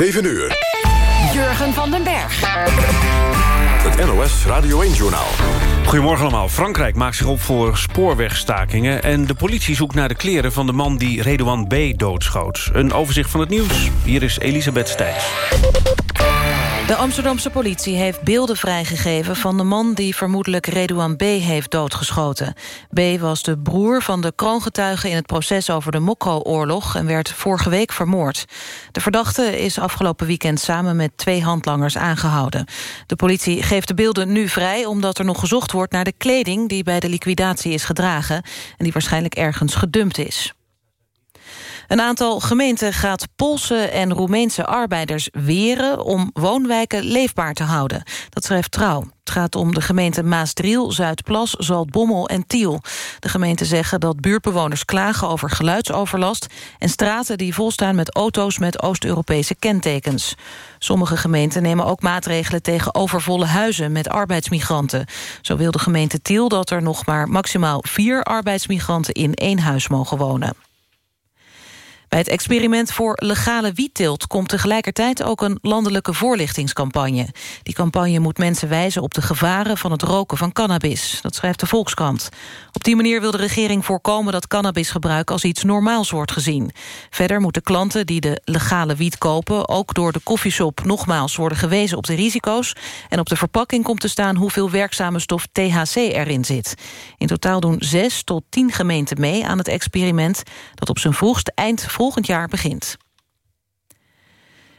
7 uur. Jurgen van den Berg. Het NOS Radio 1-journaal. Goedemorgen allemaal. Frankrijk maakt zich op voor spoorwegstakingen... en de politie zoekt naar de kleren van de man die Redouan B. doodschoot. Een overzicht van het nieuws. Hier is Elisabeth Stijns. De Amsterdamse politie heeft beelden vrijgegeven van de man die vermoedelijk Redouan B. heeft doodgeschoten. B. was de broer van de kroongetuige in het proces over de Mokro-oorlog en werd vorige week vermoord. De verdachte is afgelopen weekend samen met twee handlangers aangehouden. De politie geeft de beelden nu vrij omdat er nog gezocht wordt naar de kleding die bij de liquidatie is gedragen en die waarschijnlijk ergens gedumpt is. Een aantal gemeenten gaat Poolse en Roemeense arbeiders weren... om woonwijken leefbaar te houden. Dat schrijft Trouw. Het gaat om de gemeenten Maasdriel, Zuidplas, Zaltbommel en Tiel. De gemeenten zeggen dat buurtbewoners klagen over geluidsoverlast... en straten die volstaan met auto's met Oost-Europese kentekens. Sommige gemeenten nemen ook maatregelen tegen overvolle huizen... met arbeidsmigranten. Zo wil de gemeente Tiel dat er nog maar maximaal vier arbeidsmigranten... in één huis mogen wonen. Bij het experiment voor legale wietteelt komt tegelijkertijd ook een landelijke voorlichtingscampagne. Die campagne moet mensen wijzen op de gevaren van het roken van cannabis. Dat schrijft de Volkskrant. Op die manier wil de regering voorkomen dat cannabisgebruik als iets normaals wordt gezien. Verder moeten klanten die de legale wiet kopen ook door de koffieshop nogmaals worden gewezen op de risico's. En op de verpakking komt te staan hoeveel werkzame stof THC erin zit. In totaal doen zes tot tien gemeenten mee aan het experiment dat op zijn vroegste eind volgend jaar begint.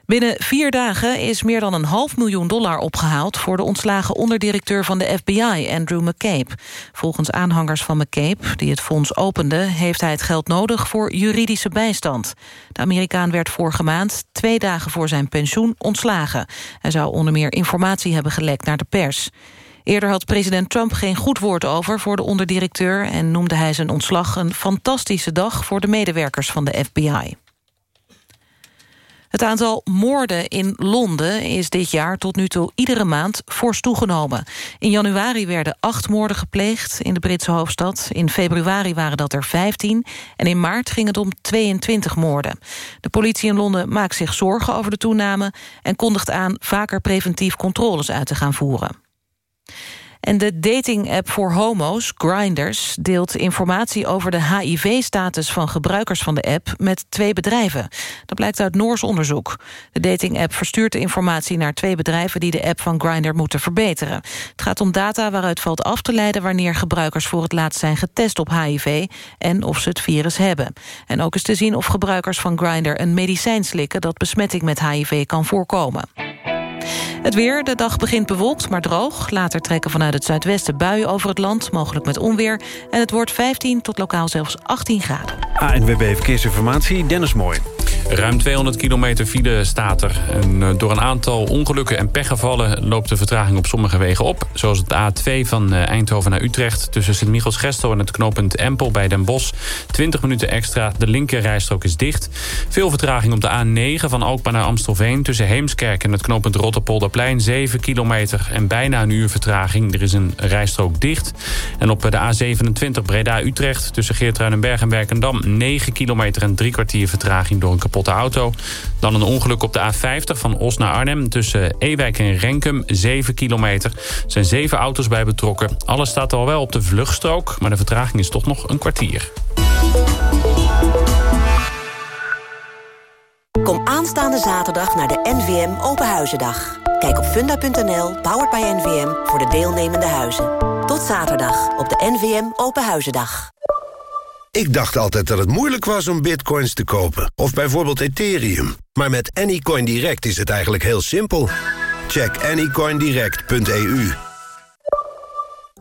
Binnen vier dagen is meer dan een half miljoen dollar opgehaald... voor de ontslagen onderdirecteur van de FBI, Andrew McCabe. Volgens aanhangers van McCabe, die het fonds opende... heeft hij het geld nodig voor juridische bijstand. De Amerikaan werd vorige maand, twee dagen voor zijn pensioen, ontslagen. Hij zou onder meer informatie hebben gelekt naar de pers. Eerder had president Trump geen goed woord over voor de onderdirecteur... en noemde hij zijn ontslag een fantastische dag voor de medewerkers van de FBI. Het aantal moorden in Londen is dit jaar tot nu toe iedere maand fors toegenomen. In januari werden acht moorden gepleegd in de Britse hoofdstad. In februari waren dat er 15 en in maart ging het om 22 moorden. De politie in Londen maakt zich zorgen over de toename... en kondigt aan vaker preventief controles uit te gaan voeren. En de dating-app voor homo's, Grinders, deelt informatie over de HIV-status van gebruikers van de app met twee bedrijven. Dat blijkt uit Noors onderzoek. De dating-app verstuurt de informatie naar twee bedrijven die de app van Grindr moeten verbeteren. Het gaat om data waaruit valt af te leiden wanneer gebruikers voor het laatst zijn getest op HIV en of ze het virus hebben. En ook is te zien of gebruikers van Grindr een medicijn slikken dat besmetting met HIV kan voorkomen. Het weer, de dag begint bewolkt, maar droog. Later trekken vanuit het zuidwesten buien over het land, mogelijk met onweer. En het wordt 15 tot lokaal zelfs 18 graden. ANWB Verkeersinformatie, Dennis Mooi. Ruim 200 kilometer file staat er. En eh, door een aantal ongelukken en pechgevallen loopt de vertraging op sommige wegen op. Zoals het A2 van eh, Eindhoven naar Utrecht. Tussen Sint-Michels-Gestel en het knooppunt Empel bij Den Bosch. 20 minuten extra. De linkerrijstrook is dicht. Veel vertraging op de A9 van Alkmaar naar Amstelveen. Tussen Heemskerk en het knooppunt Rotterpolderplein. 7 kilometer en bijna een uur vertraging. Er is een rijstrook dicht. En op de A27 Breda-Utrecht. Tussen Geertruidenberg en Werkendam. 9 kilometer en drie kwartier vertraging door een kapotte auto. Dan een ongeluk op de A50 van Os naar Arnhem. Tussen Ewijk en Renkum, 7 kilometer. Er zijn zeven auto's bij betrokken. Alles staat al wel op de vluchtstrook, maar de vertraging is toch nog een kwartier. Kom aanstaande zaterdag naar de NVM Openhuizendag. Kijk op funda.nl, powered by NVM, voor de deelnemende huizen. Tot zaterdag op de NVM Openhuizendag. Ik dacht altijd dat het moeilijk was om bitcoins te kopen. Of bijvoorbeeld Ethereum. Maar met Anycoin Direct is het eigenlijk heel simpel. Check anycoindirect.eu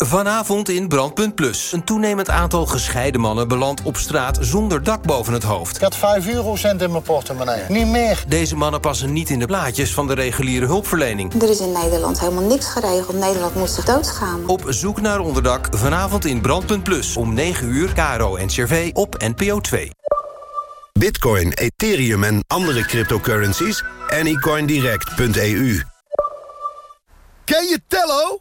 Vanavond in Brandpunt Plus. Een toenemend aantal gescheiden mannen belandt op straat zonder dak boven het hoofd. Ik had 5 eurocent in mijn portemonnee. Niet meer. Deze mannen passen niet in de plaatjes van de reguliere hulpverlening. Er is in Nederland helemaal niks geregeld. Nederland moet zich doodschamen. Op zoek naar onderdak vanavond in Brandpunt Plus. Om 9 uur, Caro en Cervé op NPO 2. Bitcoin, Ethereum en andere cryptocurrencies? Anycoindirect.eu Ken je Tello?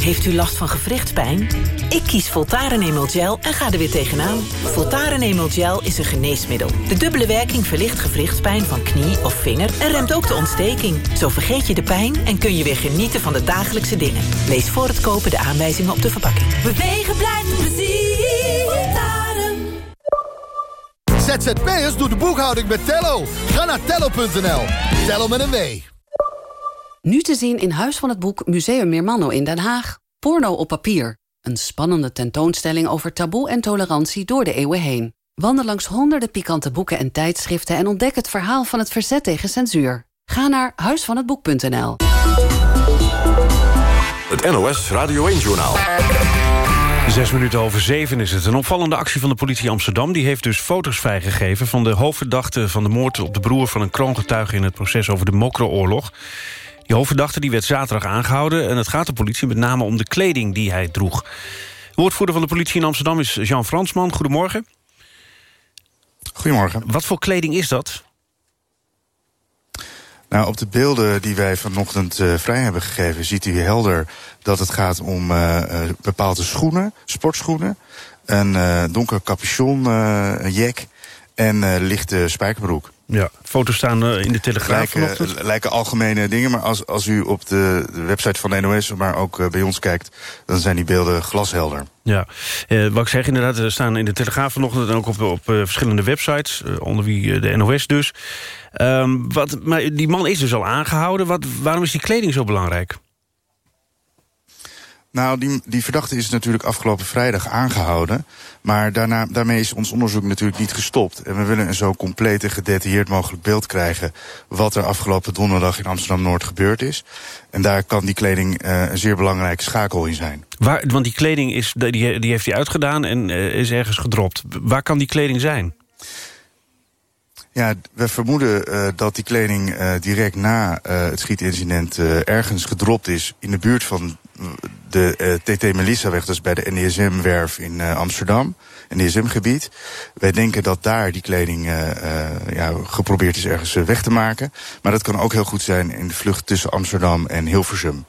Heeft u last van gewrichtspijn? Ik kies Voltaren Emel Gel en ga er weer tegenaan. Voltaren Emel Gel is een geneesmiddel. De dubbele werking verlicht gewrichtspijn van knie of vinger... en remt ook de ontsteking. Zo vergeet je de pijn en kun je weer genieten van de dagelijkse dingen. Lees voor het kopen de aanwijzingen op de verpakking. Bewegen blijft plezier. Voltaren. ZZP'ers doet de boekhouding met Tello. Ga naar tello.nl. Tello met een W. Nu te zien in Huis van het Boek Museum Meermanno in Den Haag. Porno op papier. Een spannende tentoonstelling over taboe en tolerantie door de eeuwen heen. Wandel langs honderden pikante boeken en tijdschriften... en ontdek het verhaal van het verzet tegen censuur. Ga naar huisvanhetboek.nl. Het NOS Radio 1-journaal. Zes minuten over zeven is het. Een opvallende actie van de politie Amsterdam... die heeft dus foto's vrijgegeven van de hoofdverdachte... van de moord op de broer van een kroongetuige... in het proces over de Mokro-oorlog. Die hoofdverdachte die werd zaterdag aangehouden... en het gaat de politie met name om de kleding die hij droeg. Woordvoerder van de politie in Amsterdam is Jean Fransman. Goedemorgen. Goedemorgen. Wat voor kleding is dat? Nou, op de beelden die wij vanochtend uh, vrij hebben gegeven... ziet u helder dat het gaat om uh, uh, bepaalde schoenen, sportschoenen... een donker capuchon, een jack en lichte spijkerbroek. Ja, foto's staan in de Telegraaf lijken, lijken algemene dingen, maar als, als u op de, de website van de NOS... maar ook uh, bij ons kijkt, dan zijn die beelden glashelder. Ja, uh, wat ik zeg inderdaad, er staan in de Telegraaf vanochtend... en ook op, op uh, verschillende websites, onder wie de NOS dus. Um, wat, maar die man is dus al aangehouden. Wat, waarom is die kleding zo belangrijk? Nou, die, die verdachte is natuurlijk afgelopen vrijdag aangehouden. Maar daarna, daarmee is ons onderzoek natuurlijk niet gestopt. En we willen een zo compleet en gedetailleerd mogelijk beeld krijgen... wat er afgelopen donderdag in Amsterdam-Noord gebeurd is. En daar kan die kleding uh, een zeer belangrijke schakel in zijn. Waar, want die kleding is, die, die heeft hij uitgedaan en uh, is ergens gedropt. Waar kan die kleding zijn? Ja, we vermoeden uh, dat die kleding uh, direct na uh, het schietincident ergens gedropt is... in de buurt van de TT Melissaweg, dat is bij de NDSM-werf in Amsterdam. NDSM-gebied. Wij denken dat daar die kleding ja, geprobeerd is ergens weg te maken. Maar dat kan ook heel goed zijn in de vlucht tussen Amsterdam en Hilversum.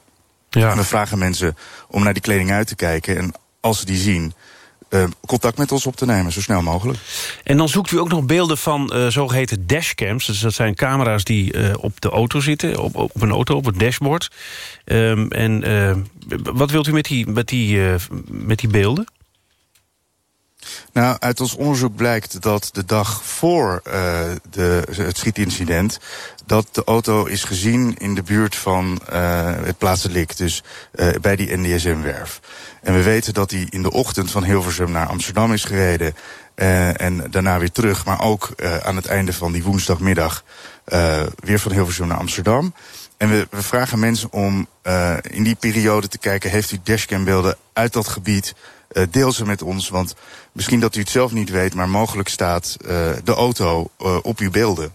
Ja. En we vragen mensen om naar die kleding uit te kijken. En als ze die zien, uh, contact met ons op te nemen, zo snel mogelijk. En dan zoekt u ook nog beelden van uh, zogeheten dashcams. Dus dat zijn camera's die uh, op de auto zitten, op, op een auto, op het dashboard. Um, en wat wilt u met die, met die, met die beelden? Nou, uit ons onderzoek blijkt dat de dag voor uh, de, het schietincident... dat de auto is gezien in de buurt van uh, het plaatselijk, dus uh, bij die NDSM-werf. En we weten dat hij in de ochtend van Hilversum naar Amsterdam is gereden... En daarna weer terug, maar ook aan het einde van die woensdagmiddag... Weer van Hilversum naar Amsterdam. En we, we vragen mensen om in die periode te kijken... heeft u dashcambeelden uit dat gebied... Uh, deel ze met ons, want misschien dat u het zelf niet weet... maar mogelijk staat uh, de auto uh, op uw beelden.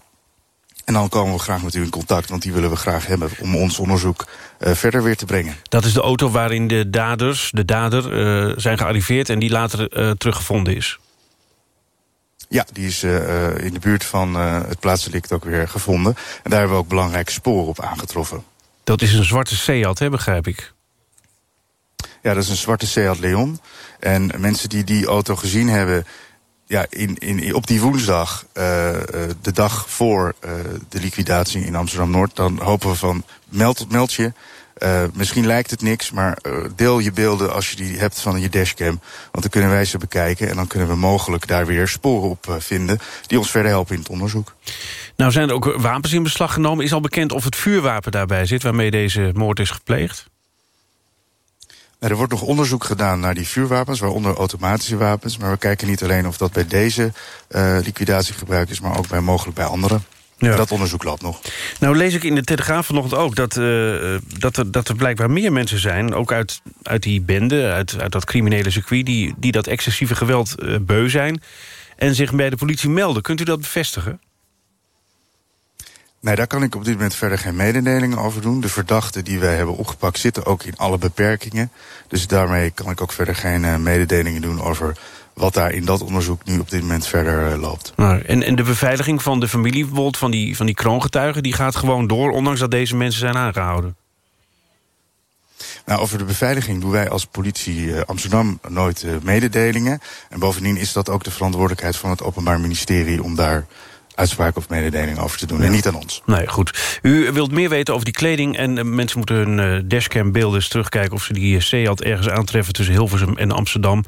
En dan komen we graag met u in contact, want die willen we graag hebben... om ons onderzoek uh, verder weer te brengen. Dat is de auto waarin de daders, de dader, uh, zijn gearriveerd... en die later uh, teruggevonden is? Ja, die is in de buurt van het plaatsdelict ook weer gevonden. En daar hebben we ook belangrijke sporen op aangetroffen. Dat is een zwarte Seat, hè, begrijp ik? Ja, dat is een zwarte Seat Leon. En mensen die die auto gezien hebben... Ja, in, in, op die woensdag, uh, de dag voor uh, de liquidatie in Amsterdam-Noord... dan hopen we van, meld, meld je. Uh, misschien lijkt het niks, maar deel je beelden als je die hebt van je dashcam. Want dan kunnen wij ze bekijken en dan kunnen we mogelijk daar weer sporen op vinden... die ons verder helpen in het onderzoek. Nou zijn er ook wapens in beslag genomen. Is al bekend of het vuurwapen daarbij zit waarmee deze moord is gepleegd? Er wordt nog onderzoek gedaan naar die vuurwapens, waaronder automatische wapens. Maar we kijken niet alleen of dat bij deze uh, liquidatie gebruikt is... maar ook bij mogelijk bij andere. Ja. Dat onderzoek loopt nog. Nou lees ik in de Telegraaf vanochtend ook... dat, uh, dat, er, dat er blijkbaar meer mensen zijn, ook uit, uit die bende... Uit, uit dat criminele circuit, die, die dat excessieve geweld uh, beu zijn... en zich bij de politie melden. Kunt u dat bevestigen? Nee, daar kan ik op dit moment verder geen mededelingen over doen. De verdachten die wij hebben opgepakt zitten ook in alle beperkingen. Dus daarmee kan ik ook verder geen uh, mededelingen doen over wat daar in dat onderzoek nu op dit moment verder uh, loopt. Nou, en, en de beveiliging van de familie bijvoorbeeld van die, van die kroongetuigen... die gaat gewoon door, ondanks dat deze mensen zijn aangehouden? Nou, over de beveiliging doen wij als politie uh, Amsterdam nooit uh, mededelingen. En bovendien is dat ook de verantwoordelijkheid van het Openbaar Ministerie... om daar uitspraak of mededeling over te doen. En niet aan ons. Nee, goed. U wilt meer weten over die kleding... en uh, mensen moeten hun uh, dashcam-beelden eens terugkijken... of ze die Seat ergens aantreffen tussen Hilversum en Amsterdam.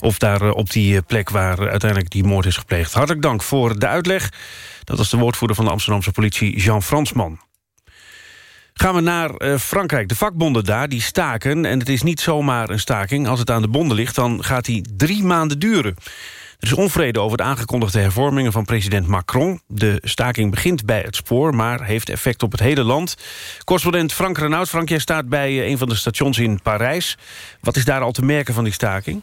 Of daar op die plek waar uiteindelijk die moord is gepleegd. Hartelijk dank voor de uitleg. Dat was de woordvoerder van de Amsterdamse politie, Jean Fransman. Gaan we naar uh, Frankrijk. De vakbonden daar, die staken. En het is niet zomaar een staking. Als het aan de bonden ligt, dan gaat die drie maanden duren. Er is onvrede over de aangekondigde hervormingen van president Macron. De staking begint bij het spoor, maar heeft effect op het hele land. Correspondent Frank Renaud. Frank, jij staat bij een van de stations in Parijs. Wat is daar al te merken van die staking?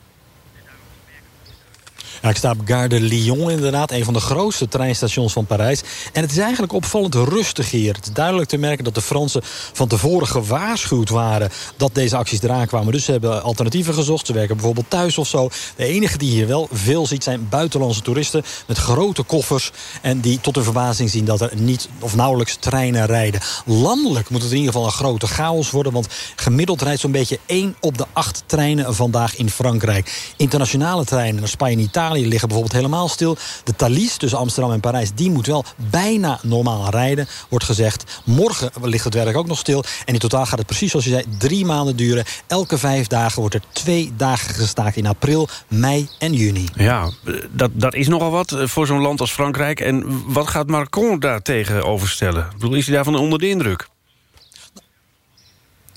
Ik sta op Gare de Lyon inderdaad, een van de grootste treinstations van Parijs. En het is eigenlijk opvallend rustig hier. Het is duidelijk te merken dat de Fransen van tevoren gewaarschuwd waren... dat deze acties eraan kwamen. Dus ze hebben alternatieven gezocht. Ze werken bijvoorbeeld thuis of zo. De enige die hier wel veel ziet zijn buitenlandse toeristen... met grote koffers en die tot hun verbazing zien... dat er niet of nauwelijks treinen rijden. Landelijk moet het in ieder geval een grote chaos worden... want gemiddeld rijdt zo'n beetje één op de acht treinen vandaag in Frankrijk. Internationale treinen naar Spanje en Italië Italië liggen bijvoorbeeld helemaal stil. De Thalys tussen Amsterdam en Parijs, die moet wel bijna normaal rijden, wordt gezegd. Morgen ligt het werk ook nog stil. En in totaal gaat het precies zoals je zei, drie maanden duren. Elke vijf dagen wordt er twee dagen gestaakt in april, mei en juni. Ja, dat, dat is nogal wat eh, voor zo'n land als Frankrijk. En wat gaat Macron daar tegenover stellen? Is hij daarvan onder de indruk?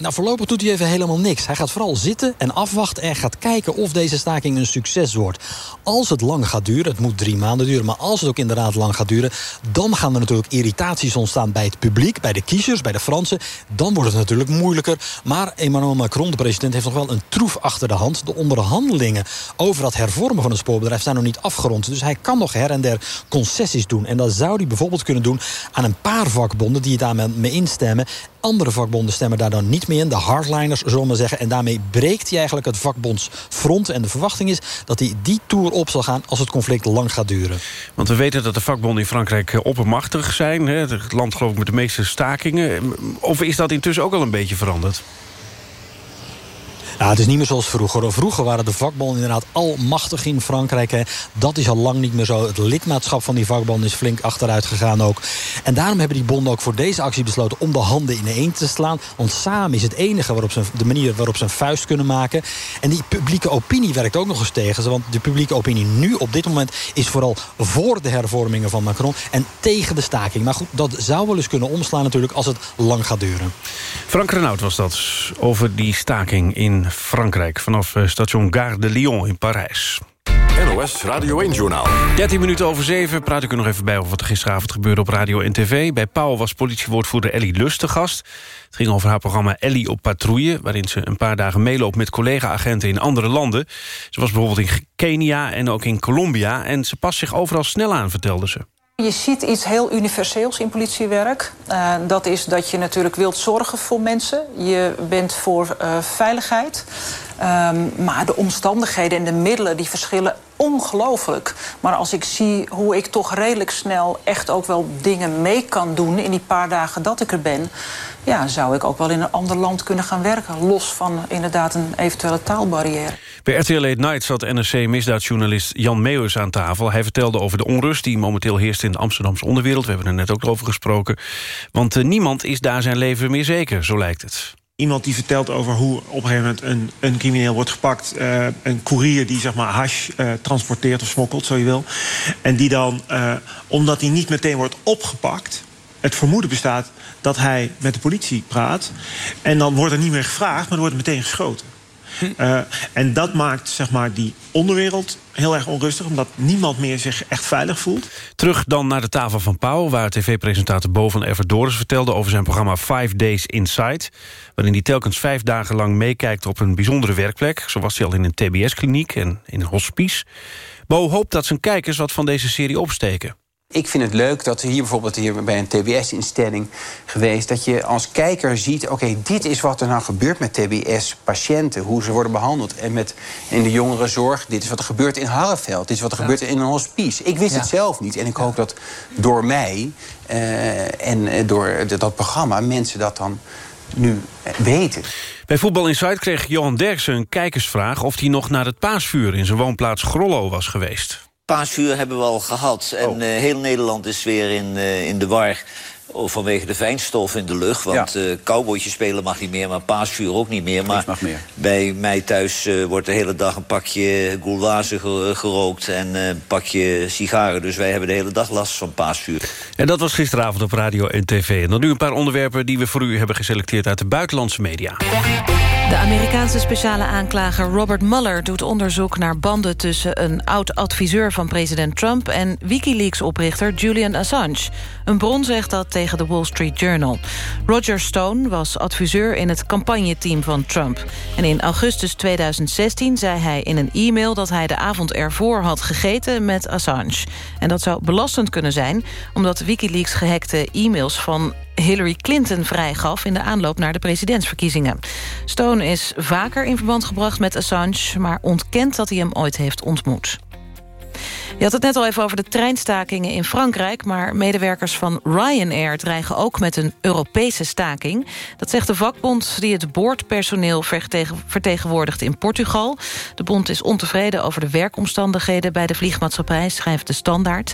Nou, voorlopig doet hij even helemaal niks. Hij gaat vooral zitten en afwachten en gaat kijken of deze staking een succes wordt. Als het lang gaat duren, het moet drie maanden duren... maar als het ook inderdaad lang gaat duren... dan gaan er natuurlijk irritaties ontstaan bij het publiek... bij de kiezers, bij de Fransen. Dan wordt het natuurlijk moeilijker. Maar Emmanuel Macron, de president, heeft nog wel een troef achter de hand. De onderhandelingen over dat hervormen van het spoorbedrijf... zijn nog niet afgerond. Dus hij kan nog her en der concessies doen. En dat zou hij bijvoorbeeld kunnen doen aan een paar vakbonden... die daarmee mee instemmen. Andere vakbonden stemmen daar dan niet meer in. De hardliners, zullen we zeggen. En daarmee breekt hij eigenlijk het vakbondsfront. En de verwachting is dat hij die tour op zal gaan... als het conflict lang gaat duren. Want we weten dat de vakbonden in Frankrijk eh, oppermachtig zijn. Het land geloof ik met de meeste stakingen. Of is dat intussen ook al een beetje veranderd? Ja, het is niet meer zoals vroeger. Vroeger waren de vakbonden inderdaad almachtig in Frankrijk. Hè. Dat is al lang niet meer zo. Het lidmaatschap van die vakbonden is flink achteruit gegaan ook. En daarom hebben die bonden ook voor deze actie besloten... om de handen ineen te slaan. Want samen is het enige waarop ze, de manier waarop ze een vuist kunnen maken. En die publieke opinie werkt ook nog eens tegen ze. Want de publieke opinie nu op dit moment is vooral voor de hervormingen van Macron... en tegen de staking. Maar goed, dat zou wel eens kunnen omslaan natuurlijk als het lang gaat duren. Frank Renaud was dat over die staking in Frankrijk... vanaf eh, station Gare de Lyon in Parijs. NOS Radio 1-journaal. 13 minuten over 7 praat ik er nog even bij... over wat er gisteravond gebeurde op radio en tv. Bij Pauw was politiewoordvoerder Ellie Lust te gast. Het ging over haar programma Ellie op patrouille... waarin ze een paar dagen meeloopt met collega-agenten in andere landen. Ze was bijvoorbeeld in Kenia en ook in Colombia... en ze past zich overal snel aan, vertelde ze. Je ziet iets heel universeels in politiewerk. Uh, dat is dat je natuurlijk wilt zorgen voor mensen. Je bent voor uh, veiligheid. Um, maar de omstandigheden en de middelen die verschillen ongelooflijk. Maar als ik zie hoe ik toch redelijk snel echt ook wel dingen mee kan doen... in die paar dagen dat ik er ben... ja, zou ik ook wel in een ander land kunnen gaan werken. Los van inderdaad een eventuele taalbarrière. Bij RTL Late Night zat NRC-misdaadjournalist Jan Meeuwis aan tafel. Hij vertelde over de onrust die momenteel heerst in de Amsterdamse onderwereld. We hebben er net ook over gesproken. Want uh, niemand is daar zijn leven meer zeker, zo lijkt het iemand die vertelt over hoe op een gegeven moment een, een crimineel wordt gepakt. Uh, een koerier die zeg maar hash uh, transporteert of smokkelt, zo je wil. En die dan, uh, omdat hij niet meteen wordt opgepakt... het vermoeden bestaat dat hij met de politie praat. En dan wordt er niet meer gevraagd, maar er wordt meteen geschoten. Uh, en dat maakt zeg maar, die onderwereld heel erg onrustig... omdat niemand meer zich echt veilig voelt. Terug dan naar de tafel van Pauw... waar tv-presentator Bo van Everdoris vertelde... over zijn programma Five Days Inside... waarin hij telkens vijf dagen lang meekijkt op een bijzondere werkplek. Zo was hij al in een tbs-kliniek en in een hospice. Bo hoopt dat zijn kijkers wat van deze serie opsteken. Ik vind het leuk dat hier bijvoorbeeld hier bij een TBS-instelling geweest... dat je als kijker ziet, oké, dit is wat er nou gebeurt met TBS-patiënten... hoe ze worden behandeld. En met, in de jongerenzorg, dit is wat er gebeurt in Harreveld. Dit is wat er gebeurt in een hospice. Ik wist het zelf niet. En ik hoop dat door mij uh, en door dat programma mensen dat dan nu weten. Bij Voetbal Insight kreeg Johan Derksen een kijkersvraag... of hij nog naar het paasvuur in zijn woonplaats Grollo was geweest. Paasvuur hebben we al gehad. En uh, heel Nederland is weer in, uh, in de war vanwege de fijnstof in de lucht. Want ja. uh, cowboytje spelen mag niet meer, maar paasvuur ook niet meer. Maar mag meer. bij mij thuis uh, wordt de hele dag een pakje goulwaze gerookt... en uh, een pakje sigaren. Dus wij hebben de hele dag last van paasvuur. En dat was gisteravond op radio en tv. En dan nu een paar onderwerpen die we voor u hebben geselecteerd... uit de buitenlandse media. De Amerikaanse speciale aanklager Robert Mueller doet onderzoek naar banden tussen een oud-adviseur van president Trump en Wikileaks-oprichter Julian Assange. Een bron zegt dat tegen de Wall Street Journal. Roger Stone was adviseur in het campagneteam van Trump. En in augustus 2016 zei hij in een e-mail dat hij de avond ervoor had gegeten met Assange. En dat zou belastend kunnen zijn, omdat Wikileaks gehackte e-mails van Hillary Clinton vrijgaf... in de aanloop naar de presidentsverkiezingen. Stone is vaker in verband gebracht met Assange... maar ontkent dat hij hem ooit heeft ontmoet. Je had het net al even over de treinstakingen in Frankrijk... maar medewerkers van Ryanair dreigen ook met een Europese staking. Dat zegt de vakbond die het boordpersoneel vertegenwoordigt in Portugal. De bond is ontevreden over de werkomstandigheden... bij de vliegmaatschappij, schrijft de Standaard.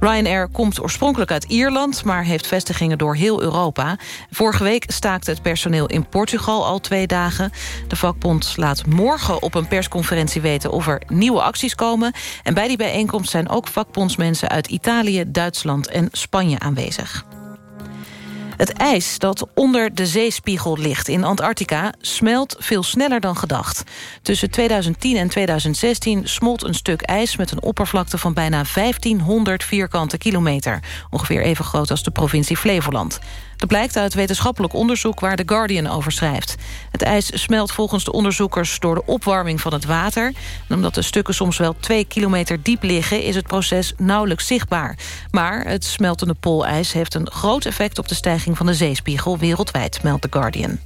Ryanair komt oorspronkelijk uit Ierland... maar heeft vestigingen door heel Europa. Vorige week staakte het personeel in Portugal al twee dagen. De vakbond laat morgen op een persconferentie weten... of er nieuwe acties komen. En bij die bijeenkomst zijn ook vakbondsmensen uit Italië, Duitsland en Spanje aanwezig. Het ijs dat onder de zeespiegel ligt in Antarctica... smelt veel sneller dan gedacht. Tussen 2010 en 2016 smolt een stuk ijs... met een oppervlakte van bijna 1500 vierkante kilometer. Ongeveer even groot als de provincie Flevoland. Dat blijkt uit wetenschappelijk onderzoek waar The Guardian over schrijft. Het ijs smelt volgens de onderzoekers door de opwarming van het water. En omdat de stukken soms wel twee kilometer diep liggen... is het proces nauwelijks zichtbaar. Maar het smeltende poolijs heeft een groot effect op de stijging van de zeespiegel wereldwijd, meldt The Guardian.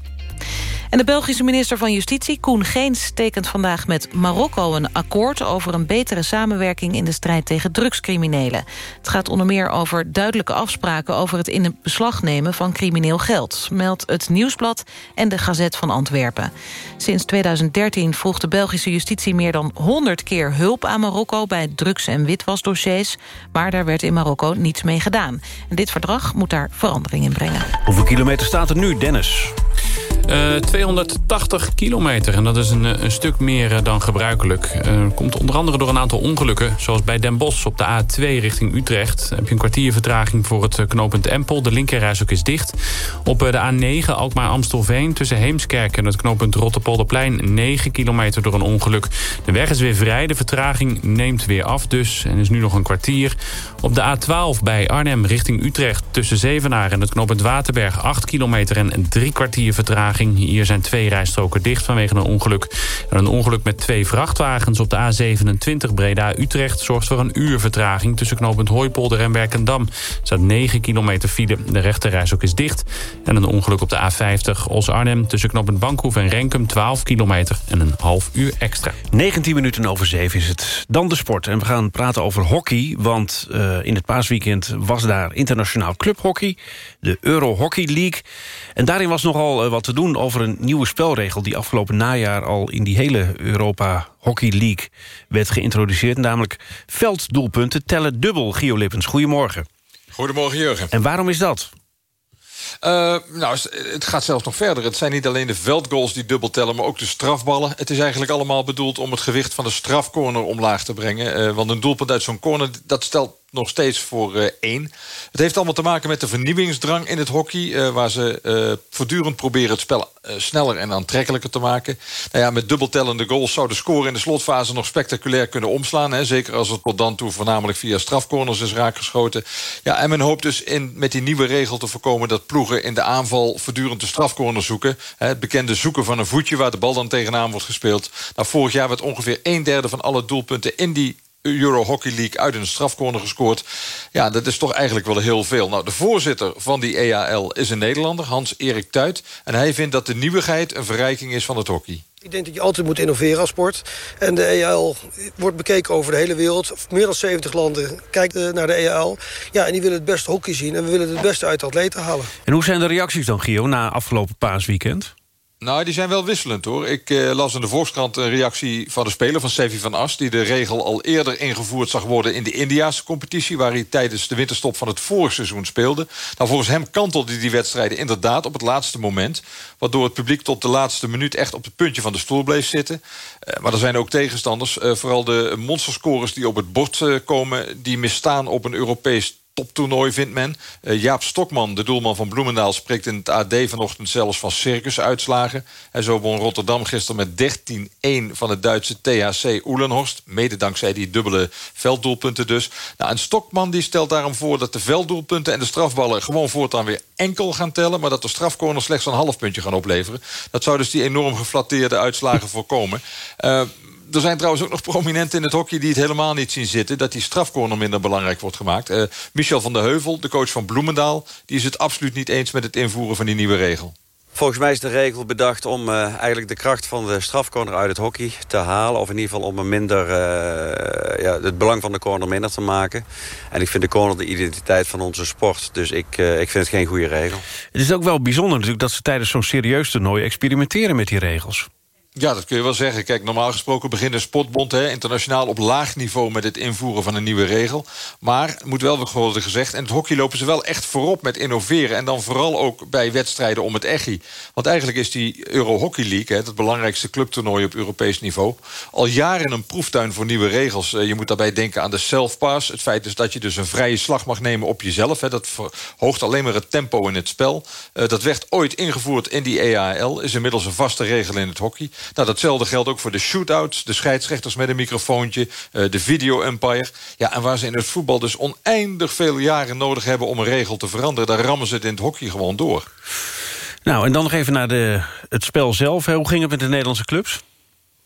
En de Belgische minister van Justitie, Koen Geens... tekent vandaag met Marokko een akkoord... over een betere samenwerking in de strijd tegen drugscriminelen. Het gaat onder meer over duidelijke afspraken... over het in beslag nemen van crimineel geld... meldt het Nieuwsblad en de Gazet van Antwerpen. Sinds 2013 vroeg de Belgische justitie meer dan 100 keer hulp aan Marokko... bij drugs- en witwasdossiers, maar daar werd in Marokko niets mee gedaan. En dit verdrag moet daar verandering in brengen. Hoeveel kilometer staat er nu, Dennis? Uh, 280 kilometer. En dat is een, een stuk meer uh, dan gebruikelijk. Uh, komt onder andere door een aantal ongelukken. Zoals bij Den Bosch op de A2 richting Utrecht. heb je een kwartier vertraging voor het knooppunt Empel. De linkerreis ook is dicht. Op de A9 Alkmaar-Amstelveen tussen Heemskerk en het knooppunt Rotterpolderplein. 9 kilometer door een ongeluk. De weg is weer vrij. De vertraging neemt weer af dus. En is nu nog een kwartier. Op de A12 bij Arnhem richting Utrecht tussen Zevenaar en het knooppunt Waterberg. 8 kilometer en drie kwartier vertraging. Hier zijn twee rijstroken dicht vanwege een ongeluk. En een ongeluk met twee vrachtwagens op de A27 Breda-Utrecht... zorgt voor een uur vertraging tussen knooppunt Hooipolder en Werkendam. Er staat 9 kilometer file, de rechterrijstrook is dicht. En een ongeluk op de A50 Os-Arnhem tussen knooppunt Bankhoef en Renkum... 12 kilometer en een half uur extra. 19 minuten over 7 is het. Dan de sport. En we gaan praten over hockey, want uh, in het paasweekend... was daar internationaal clubhockey, de Euro Hockey League... En daarin was nogal wat te doen over een nieuwe spelregel... die afgelopen najaar al in die hele Europa Hockey League werd geïntroduceerd. Namelijk velddoelpunten tellen dubbel. Gio Lippens, goedemorgen. Goedemorgen, Jurgen. En waarom is dat? Uh, nou, het gaat zelfs nog verder. Het zijn niet alleen de veldgoals die dubbel tellen... maar ook de strafballen. Het is eigenlijk allemaal bedoeld om het gewicht van de strafcorner omlaag te brengen. Uh, want een doelpunt uit zo'n corner, dat stelt nog steeds voor uh, één. Het heeft allemaal te maken met de vernieuwingsdrang in het hockey... Uh, waar ze uh, voortdurend proberen het spel sneller en aantrekkelijker te maken. Nou ja, met dubbeltellende goals zou de score in de slotfase... nog spectaculair kunnen omslaan. Hè? Zeker als het tot dan toe voornamelijk via strafcorners is raakgeschoten. Ja, en men hoopt dus in, met die nieuwe regel te voorkomen... dat ploegen in de aanval voortdurend de strafcorner zoeken. Hè? Het bekende zoeken van een voetje waar de bal dan tegenaan wordt gespeeld. Nou, vorig jaar werd ongeveer een derde van alle doelpunten in die Euro Hockey League uit een strafcorner gescoord. Ja, dat is toch eigenlijk wel heel veel. Nou, de voorzitter van die EAL is een Nederlander, Hans-Erik Tuit. En hij vindt dat de nieuwigheid een verrijking is van het hockey. Ik denk dat je altijd moet innoveren als sport. En de EAL wordt bekeken over de hele wereld. Meer dan 70 landen kijken naar de EAL. Ja, en die willen het beste hockey zien. En we willen het beste uit de atleten halen. En hoe zijn de reacties dan, Gio, na afgelopen paasweekend? Nou, die zijn wel wisselend hoor. Ik eh, las in de Volkskrant een reactie van de speler van Sevi van As... die de regel al eerder ingevoerd zag worden in de Indiaanse competitie... waar hij tijdens de winterstop van het vorig seizoen speelde. Nou, volgens hem kantelde die wedstrijden inderdaad op het laatste moment... waardoor het publiek tot de laatste minuut echt op het puntje van de stoel bleef zitten. Uh, maar er zijn ook tegenstanders. Uh, vooral de monsterscorers die op het bord komen... die misstaan op een Europees toptoernooi, vindt men. Uh, Jaap Stokman, de doelman van Bloemendaal... spreekt in het AD vanochtend zelfs van circusuitslagen. En zo won Rotterdam gisteren met 13-1 van het Duitse THC Oelenhorst. Mede dankzij die dubbele velddoelpunten dus. Nou, en Stokman die stelt daarom voor dat de velddoelpunten... en de strafballen gewoon voortaan weer enkel gaan tellen... maar dat de strafcorners slechts een half puntje gaan opleveren. Dat zou dus die enorm geflatteerde uitslagen voorkomen. Uh, er zijn trouwens ook nog prominenten in het hockey... die het helemaal niet zien zitten... dat die strafcorner minder belangrijk wordt gemaakt. Uh, Michel van der Heuvel, de coach van Bloemendaal... die is het absoluut niet eens met het invoeren van die nieuwe regel. Volgens mij is de regel bedacht om uh, eigenlijk de kracht van de strafcorner uit het hockey te halen. Of in ieder geval om een minder, uh, ja, het belang van de corner minder te maken. En ik vind de corner de identiteit van onze sport. Dus ik, uh, ik vind het geen goede regel. Het is ook wel bijzonder natuurlijk dat ze tijdens zo'n serieus toernooi experimenteren met die regels. Ja, dat kun je wel zeggen. Kijk, normaal gesproken begint de Sportbond hè, internationaal op laag niveau met het invoeren van een nieuwe regel. Maar moet wel worden gezegd, en het hockey lopen ze wel echt voorop met innoveren. En dan vooral ook bij wedstrijden om het echi. Want eigenlijk is die Euro Hockey League, hè, het belangrijkste clubtoernooi op Europees niveau, al jaren een proeftuin voor nieuwe regels. Je moet daarbij denken aan de self-pass. Het feit is dat je dus een vrije slag mag nemen op jezelf. Hè. Dat verhoogt alleen maar het tempo in het spel. Uh, dat werd ooit ingevoerd in die EAL, is inmiddels een vaste regel in het hockey. Nou, datzelfde geldt ook voor de shootouts, de scheidsrechters met een microfoontje, uh, de video-umpire. Ja, en waar ze in het voetbal dus oneindig veel jaren nodig hebben om een regel te veranderen, daar rammen ze het in het hockey gewoon door. Nou, en dan nog even naar de, het spel zelf. Hoe ging het met de Nederlandse clubs?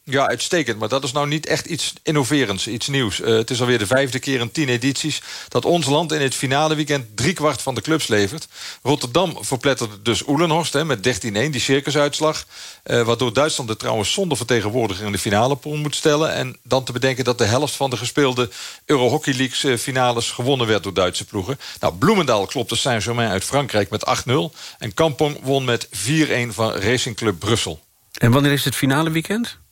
Ja, uitstekend. Maar dat is nou niet echt iets innoverends, iets nieuws. Uh, het is alweer de vijfde keer in tien edities... dat ons land in het finale weekend driekwart van de clubs levert. Rotterdam verpletterde dus Oelenhorst hè, met 13-1, die circusuitslag. Uh, waardoor Duitsland er trouwens zonder vertegenwoordiger... in de finale pool moet stellen. En dan te bedenken dat de helft van de gespeelde... Euro Hockey Leagues uh, finales gewonnen werd door Duitse ploegen. Nou, Bloemendaal klopte Saint-Germain uit Frankrijk met 8-0. En Kampong won met 4-1 van Racing Club Brussel. En wanneer is het finale weekend?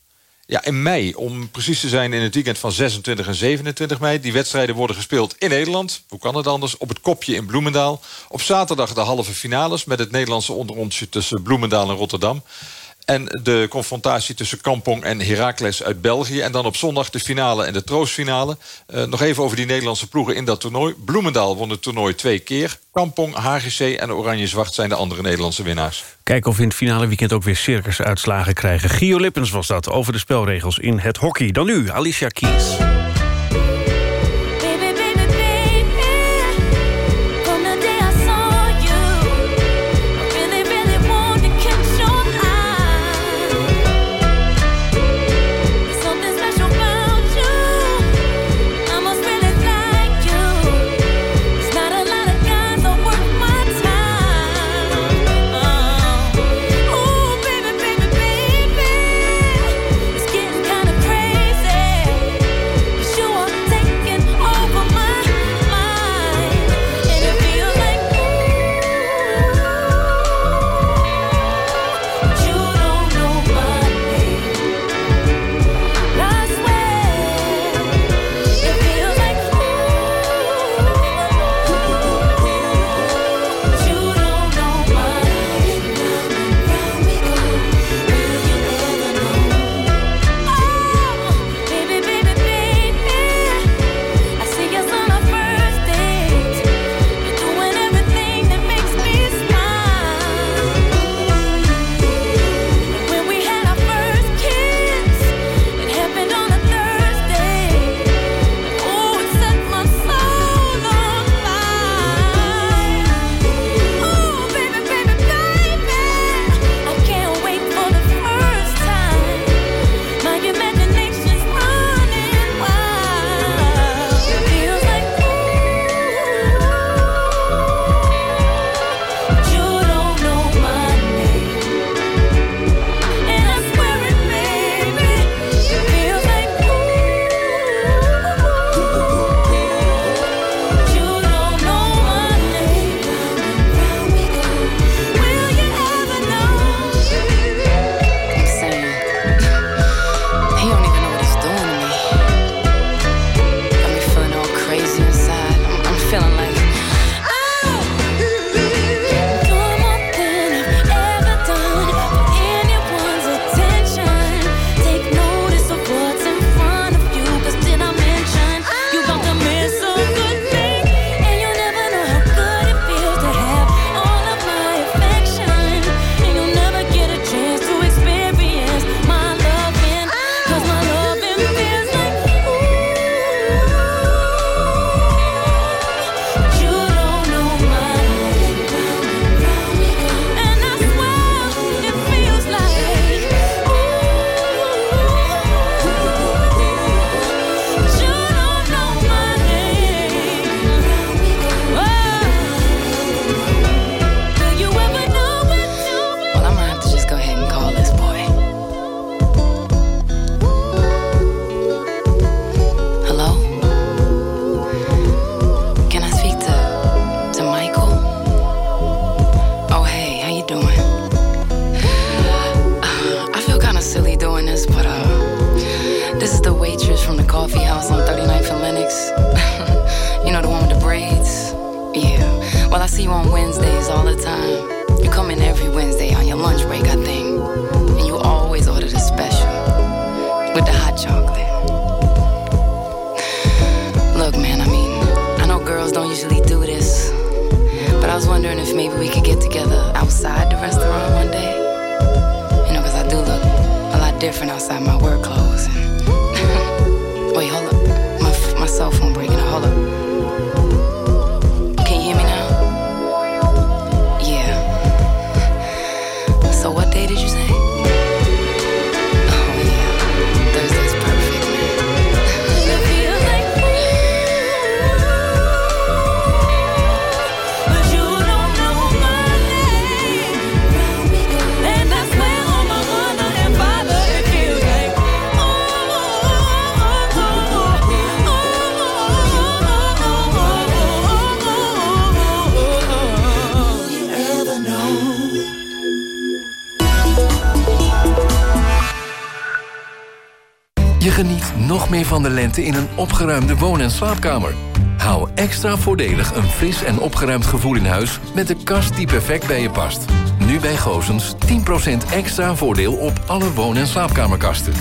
Ja, in mei, om precies te zijn in het weekend van 26 en 27 mei. Die wedstrijden worden gespeeld in Nederland. Hoe kan het anders? Op het kopje in Bloemendaal. Op zaterdag de halve finales met het Nederlandse onderontje tussen Bloemendaal en Rotterdam. En de confrontatie tussen Kampong en Heracles uit België. En dan op zondag de finale en de troostfinale. Uh, nog even over die Nederlandse ploegen in dat toernooi. Bloemendaal won het toernooi twee keer. Kampong, HGC en Oranje-Zwart zijn de andere Nederlandse winnaars. Kijken of we in het finale weekend ook weer circusuitslagen krijgen. Gio Lippens was dat over de spelregels in het hockey. Dan nu, Alicia Keys. In een opgeruimde woon- en slaapkamer. Hou extra voordelig een fris en opgeruimd gevoel in huis... met de kast die perfect bij je past. Nu bij Gozens 10% extra voordeel op alle woon- en slaapkamerkasten.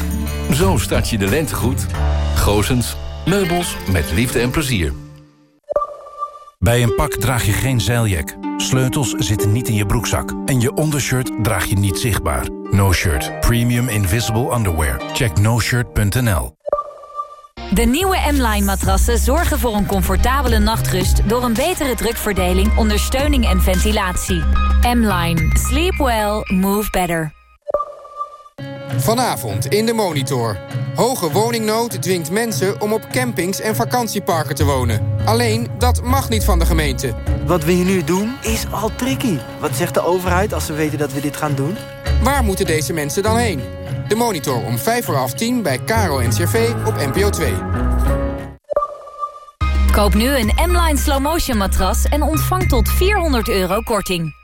Zo start je de lente goed. Gozens, meubels met liefde en plezier. Bij een pak draag je geen zeiljak. Sleutels zitten niet in je broekzak. En je ondershirt draag je niet zichtbaar. No Shirt. Premium Invisible Underwear. Check noshirt.nl De nieuwe M-Line matrassen zorgen voor een comfortabele nachtrust... door een betere drukverdeling, ondersteuning en ventilatie. M-Line. Sleep well. Move better. Vanavond in de Monitor. Hoge woningnood dwingt mensen om op campings en vakantieparken te wonen. Alleen, dat mag niet van de gemeente. Wat we hier nu doen, is al tricky. Wat zegt de overheid als ze weten dat we dit gaan doen? Waar moeten deze mensen dan heen? De Monitor om 5 voor half 10 bij Caro en CRV op NPO 2. Koop nu een M-Line Slow Motion matras en ontvang tot 400 euro korting.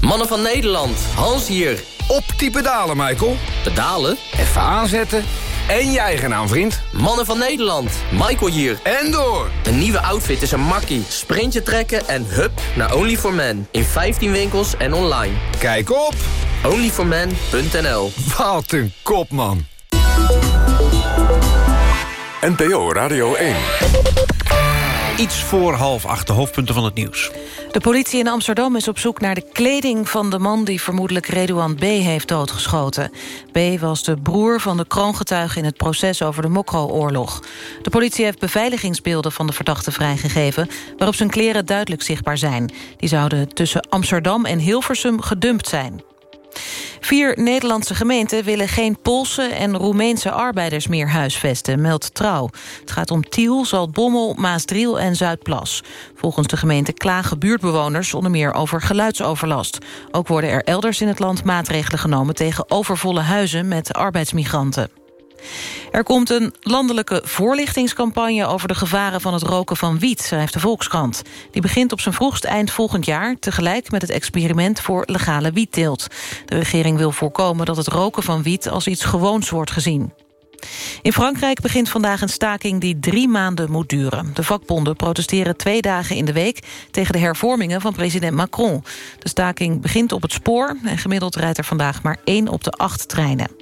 Mannen van Nederland, Hans hier. Op die pedalen, Michael. Pedalen? Even aanzetten. En je eigen naam, vriend. Mannen van Nederland, Michael hier. En door. Een nieuwe outfit is een makkie. Sprintje trekken en hup naar only for men In 15 winkels en online. Kijk op. onlyformen.nl Wat een kop, man. NPO Radio 1. Iets voor half acht, de hoofdpunten van het nieuws. De politie in Amsterdam is op zoek naar de kleding van de man... die vermoedelijk Redouan B. heeft doodgeschoten. B. was de broer van de kroongetuige in het proces over de Mokro-oorlog. De politie heeft beveiligingsbeelden van de verdachte vrijgegeven... waarop zijn kleren duidelijk zichtbaar zijn. Die zouden tussen Amsterdam en Hilversum gedumpt zijn. Vier Nederlandse gemeenten willen geen Poolse en Roemeense arbeiders meer huisvesten, meldt Trouw. Het gaat om Tiel, Zaltbommel, Maasdriel en Zuidplas. Volgens de gemeente klagen buurtbewoners onder meer over geluidsoverlast. Ook worden er elders in het land maatregelen genomen tegen overvolle huizen met arbeidsmigranten. Er komt een landelijke voorlichtingscampagne over de gevaren van het roken van wiet, schrijft de Volkskrant. Die begint op zijn vroegst eind volgend jaar, tegelijk met het experiment voor legale wietteelt. De regering wil voorkomen dat het roken van wiet als iets gewoons wordt gezien. In Frankrijk begint vandaag een staking die drie maanden moet duren. De vakbonden protesteren twee dagen in de week... tegen de hervormingen van president Macron. De staking begint op het spoor... en gemiddeld rijdt er vandaag maar één op de acht treinen.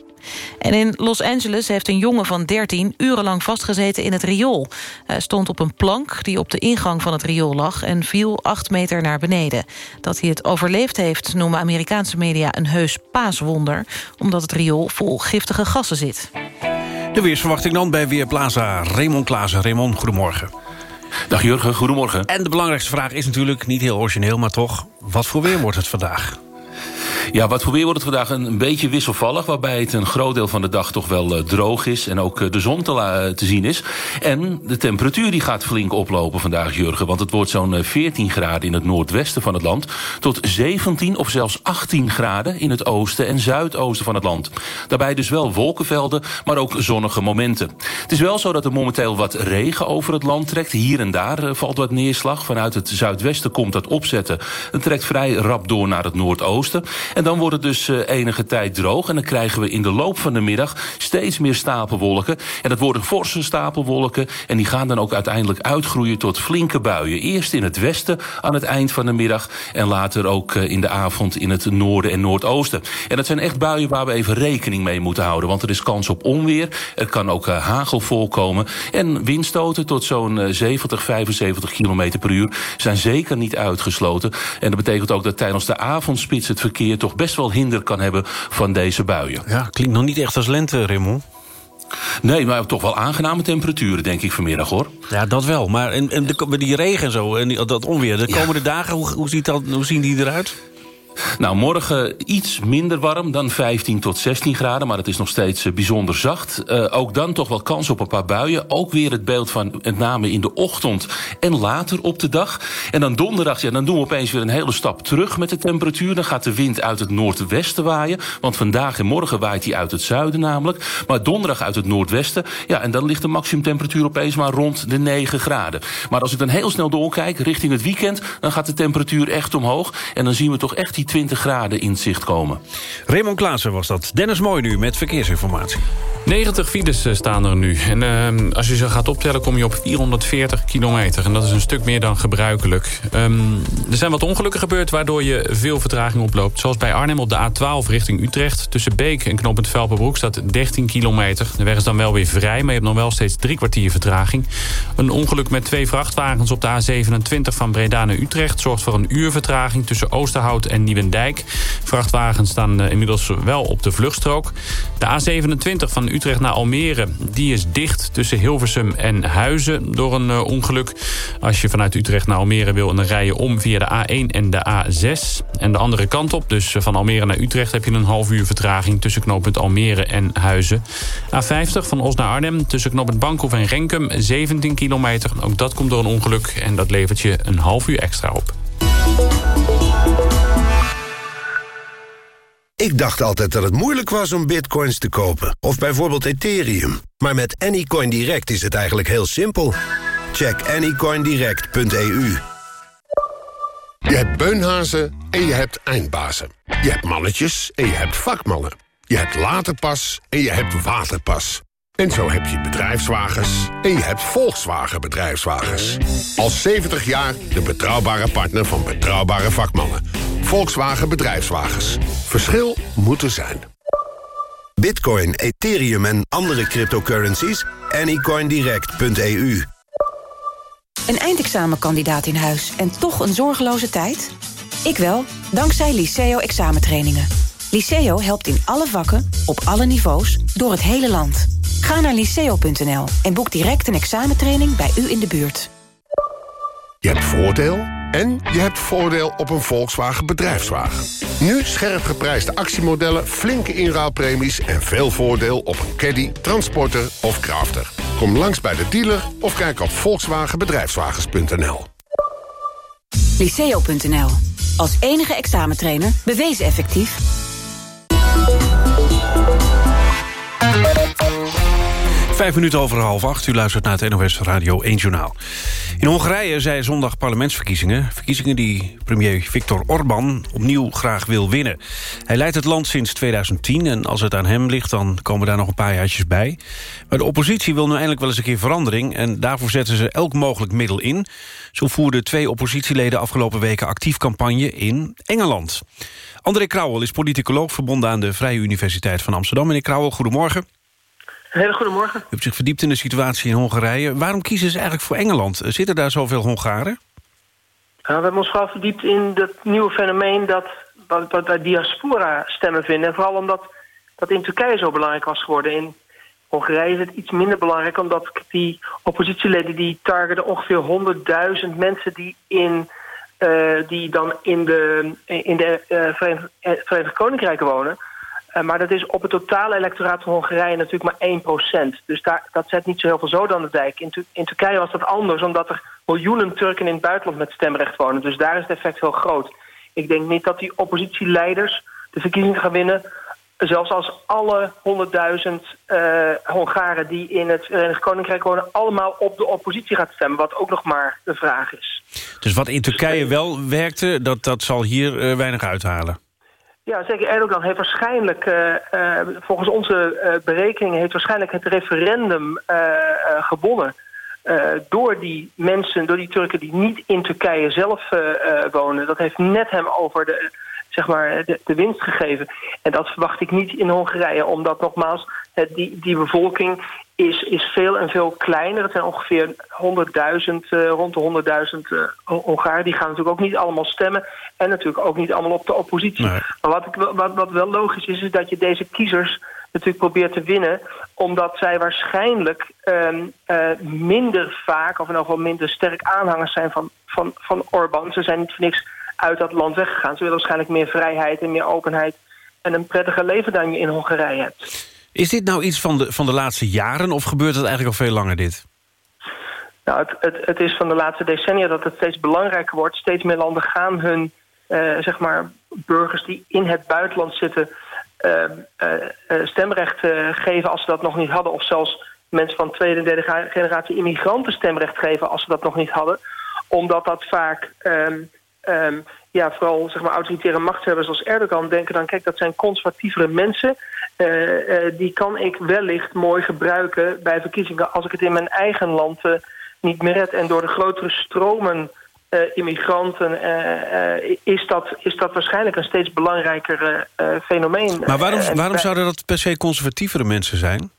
En in Los Angeles heeft een jongen van 13 urenlang vastgezeten in het riool. Hij stond op een plank die op de ingang van het riool lag... en viel acht meter naar beneden. Dat hij het overleefd heeft noemen Amerikaanse media een heus paaswonder... omdat het riool vol giftige gassen zit. De weersverwachting dan bij Weerplaza. Raymond Klaassen. Raymond, goedemorgen. Dag Jurgen, goedemorgen. En de belangrijkste vraag is natuurlijk, niet heel origineel... maar toch, wat voor weer wordt het vandaag? Ja, wat voor weer wordt het vandaag een beetje wisselvallig... waarbij het een groot deel van de dag toch wel uh, droog is... en ook uh, de zon te, uh, te, zien is. En de temperatuur die gaat flink oplopen vandaag, Jurgen. Want het wordt zo'n 14 graden in het noordwesten van het land... tot 17 of zelfs 18 graden in het oosten en zuidoosten van het land. Daarbij dus wel wolkenvelden, maar ook zonnige momenten. Het is wel zo dat er momenteel wat regen over het land trekt. Hier en daar valt wat neerslag. Vanuit het zuidwesten komt dat opzetten. Het trekt vrij rap door naar het noordoosten. En dan wordt het dus uh, enige tijd droog. En dan krijgen we in de loop van de middag steeds meer stapelwolken. En dat worden forse stapelwolken. En die gaan dan ook uiteindelijk uitgroeien tot flinke buien. Eerst in het westen aan het eind van de middag. En later ook uh, in de avond in het noorden en noordoosten. En dat zijn echt buien waar we even rekening mee moeten houden. Want er is kans op onweer. Er kan ook uh, hagel voorkomen. En windstoten tot zo'n 70, 75 km per uur zijn zeker niet uitgesloten. En dat betekent ook dat tijdens de avondspits het verkeer toch best wel hinder kan hebben van deze buien. Ja, klinkt nog niet echt als lente, Raymond. Nee, maar toch wel aangename temperaturen, denk ik, vanmiddag, hoor. Ja, dat wel. Maar en, en de, die regen en zo, en die, dat onweer... de komende dagen, hoe, hoe, ziet dat, hoe zien die eruit? Nou, morgen iets minder warm dan 15 tot 16 graden... maar het is nog steeds uh, bijzonder zacht. Uh, ook dan toch wel kans op een paar buien. Ook weer het beeld van met name in de ochtend en later op de dag. En dan donderdag, ja, dan doen we opeens weer een hele stap terug met de temperatuur. Dan gaat de wind uit het noordwesten waaien. Want vandaag en morgen waait hij uit het zuiden namelijk. Maar donderdag uit het noordwesten. Ja, en dan ligt de maximumtemperatuur opeens maar rond de 9 graden. Maar als ik dan heel snel doorkijk richting het weekend... dan gaat de temperatuur echt omhoog. En dan zien we toch echt die 20 graden in zicht komen. Raymond Klaassen was dat. Dennis Mooi nu met verkeersinformatie. 90 files staan er nu. En uh, als je ze gaat optellen kom je op 440 kilometer. En dat is een stuk meer dan gebruikelijk. Um, er zijn wat ongelukken gebeurd waardoor je veel vertraging oploopt. Zoals bij Arnhem op de A12 richting Utrecht. Tussen Beek en knooppunt Velpenbroek staat 13 kilometer. De weg is dan wel weer vrij, maar je hebt nog wel steeds drie kwartier vertraging. Een ongeluk met twee vrachtwagens op de A27 van Breda naar Utrecht... zorgt voor een uur vertraging tussen Oosterhout en Nieuwendijk. Vrachtwagens staan uh, inmiddels wel op de vluchtstrook. De A27 van Utrecht naar Almere, die is dicht tussen Hilversum en Huizen door een uh, ongeluk. Als je vanuit Utrecht naar Almere wil, dan rij je om via de A1 en de A6. En de andere kant op, dus van Almere naar Utrecht... heb je een half uur vertraging tussen knooppunt Almere en Huizen. A50 van Os naar Arnhem tussen knooppunt Bankhoef en Renkum, 17 kilometer. Ook dat komt door een ongeluk en dat levert je een half uur extra op. Ik dacht altijd dat het moeilijk was om bitcoins te kopen. Of bijvoorbeeld Ethereum. Maar met Anycoin Direct is het eigenlijk heel simpel. Check anycoindirect.eu Je hebt beunhazen en je hebt eindbazen. Je hebt mannetjes en je hebt vakmannen. Je hebt laterpas en je hebt waterpas. En zo heb je bedrijfswagens en je hebt Volkswagen bedrijfswagens. Al 70 jaar de betrouwbare partner van betrouwbare vakmannen. Volkswagen bedrijfswagens. Verschil moet er zijn. Bitcoin, Ethereum en andere cryptocurrencies? Anycoindirect.eu Een eindexamenkandidaat in huis en toch een zorgeloze tijd? Ik wel, dankzij Liceo examentrainingen. Liceo helpt in alle vakken, op alle niveaus, door het hele land. Ga naar liceo.nl en boek direct een examentraining bij u in de buurt. Je hebt voordeel en je hebt voordeel op een Volkswagen bedrijfswagen. Nu scherp geprijsde actiemodellen, flinke inruilpremies... en veel voordeel op een caddy, transporter of crafter. Kom langs bij de dealer of kijk op volkswagenbedrijfswagens.nl. Liceo.nl. Als enige examentrainer bewezen effectief. Vijf minuten over half acht. U luistert naar het NOS Radio 1 Journaal. In Hongarije zijn zondag parlementsverkiezingen. Verkiezingen die premier Viktor Orbán opnieuw graag wil winnen. Hij leidt het land sinds 2010 en als het aan hem ligt... dan komen daar nog een paar jaartjes bij. Maar de oppositie wil nu eindelijk wel eens een keer verandering... en daarvoor zetten ze elk mogelijk middel in. Zo voerden twee oppositieleden afgelopen weken actief campagne in Engeland. André Krauwel is politicoloog verbonden aan de Vrije Universiteit van Amsterdam. Meneer Krauwel, goedemorgen. Hele goede morgen. U hebt zich verdiept in de situatie in Hongarije. Waarom kiezen ze eigenlijk voor Engeland? Zitten daar zoveel Hongaren? we hebben ons vooral verdiept in dat nieuwe fenomeen... dat wat wij diaspora stemmen vinden. En vooral omdat dat in Turkije zo belangrijk was geworden. In Hongarije is het iets minder belangrijk... omdat die oppositieleden die targeten ongeveer 100.000 mensen... die, in, uh, die dan in de, in de uh, Verenigd, Verenigd Koninkrijk wonen... Maar dat is op het totale electoraat van Hongarije natuurlijk maar 1%. Dus daar, dat zet niet zo heel veel zoden aan de dijk. In, in, Turkije was dat anders, omdat er miljoenen Turken in het buitenland met stemrecht wonen. Dus daar is het effect heel groot. Ik denk niet dat die oppositieleiders de verkiezingen gaan winnen... zelfs als alle 100.000 uh, Hongaren die in het Verenigd Koninkrijk wonen... allemaal op de oppositie gaat stemmen, wat ook nog maar de vraag is. Dus wat in Turkije wel werkte, dat, dat zal hier uh, weinig uithalen? Ja, zeker. Erdogan heeft waarschijnlijk, uh, uh, volgens onze berekeningen... heeft waarschijnlijk het referendum gewonnen... door die mensen, door die Turken die niet in Turkije zelf wonen. Dat heeft net hem over de, zeg maar, de, de, winst gegeven. En dat verwacht ik niet in Hongarije, omdat nogmaals... Die, die bevolking is, is veel en veel kleiner. Het zijn ongeveer 100.000, uh, rond de 100.000 uh, Hongaren. Die gaan natuurlijk ook niet allemaal stemmen. En natuurlijk ook niet allemaal op de oppositie. Maar wat, ik, wat, wat wel logisch is, is dat je deze kiezers natuurlijk probeert te winnen. Omdat zij waarschijnlijk um, uh, minder vaak, of in ieder geval minder sterk aanhangers zijn van, van, van Orbán. Ze zijn niet voor niks uit dat land weggegaan. Ze willen waarschijnlijk meer vrijheid en meer openheid. En een prettiger leven dan je in Hongarije hebt. Is dit nou iets van de, van de laatste jaren of gebeurt het eigenlijk al veel langer dit? Nou, het, het, het is van de laatste decennia dat het steeds belangrijker wordt. Steeds meer landen gaan hun uh, zeg maar burgers die in het buitenland zitten... Uh, uh, stemrecht geven als ze dat nog niet hadden. Of zelfs mensen van tweede en derde generatie immigranten stemrecht geven... als ze dat nog niet hadden. Omdat dat vaak... Um, um, ja, vooral zeg maar, autoritaire machthebbers als Erdogan denken dan... kijk, dat zijn conservatievere mensen. Uh, uh, die kan ik wellicht mooi gebruiken bij verkiezingen... als ik het in mijn eigen land uh, niet meer red. En door de grotere stromen immigranten... is, dat, is dat waarschijnlijk een steeds belangrijker fenomeen. Maar waarom, waarom zouden dat per se conservatievere mensen zijn?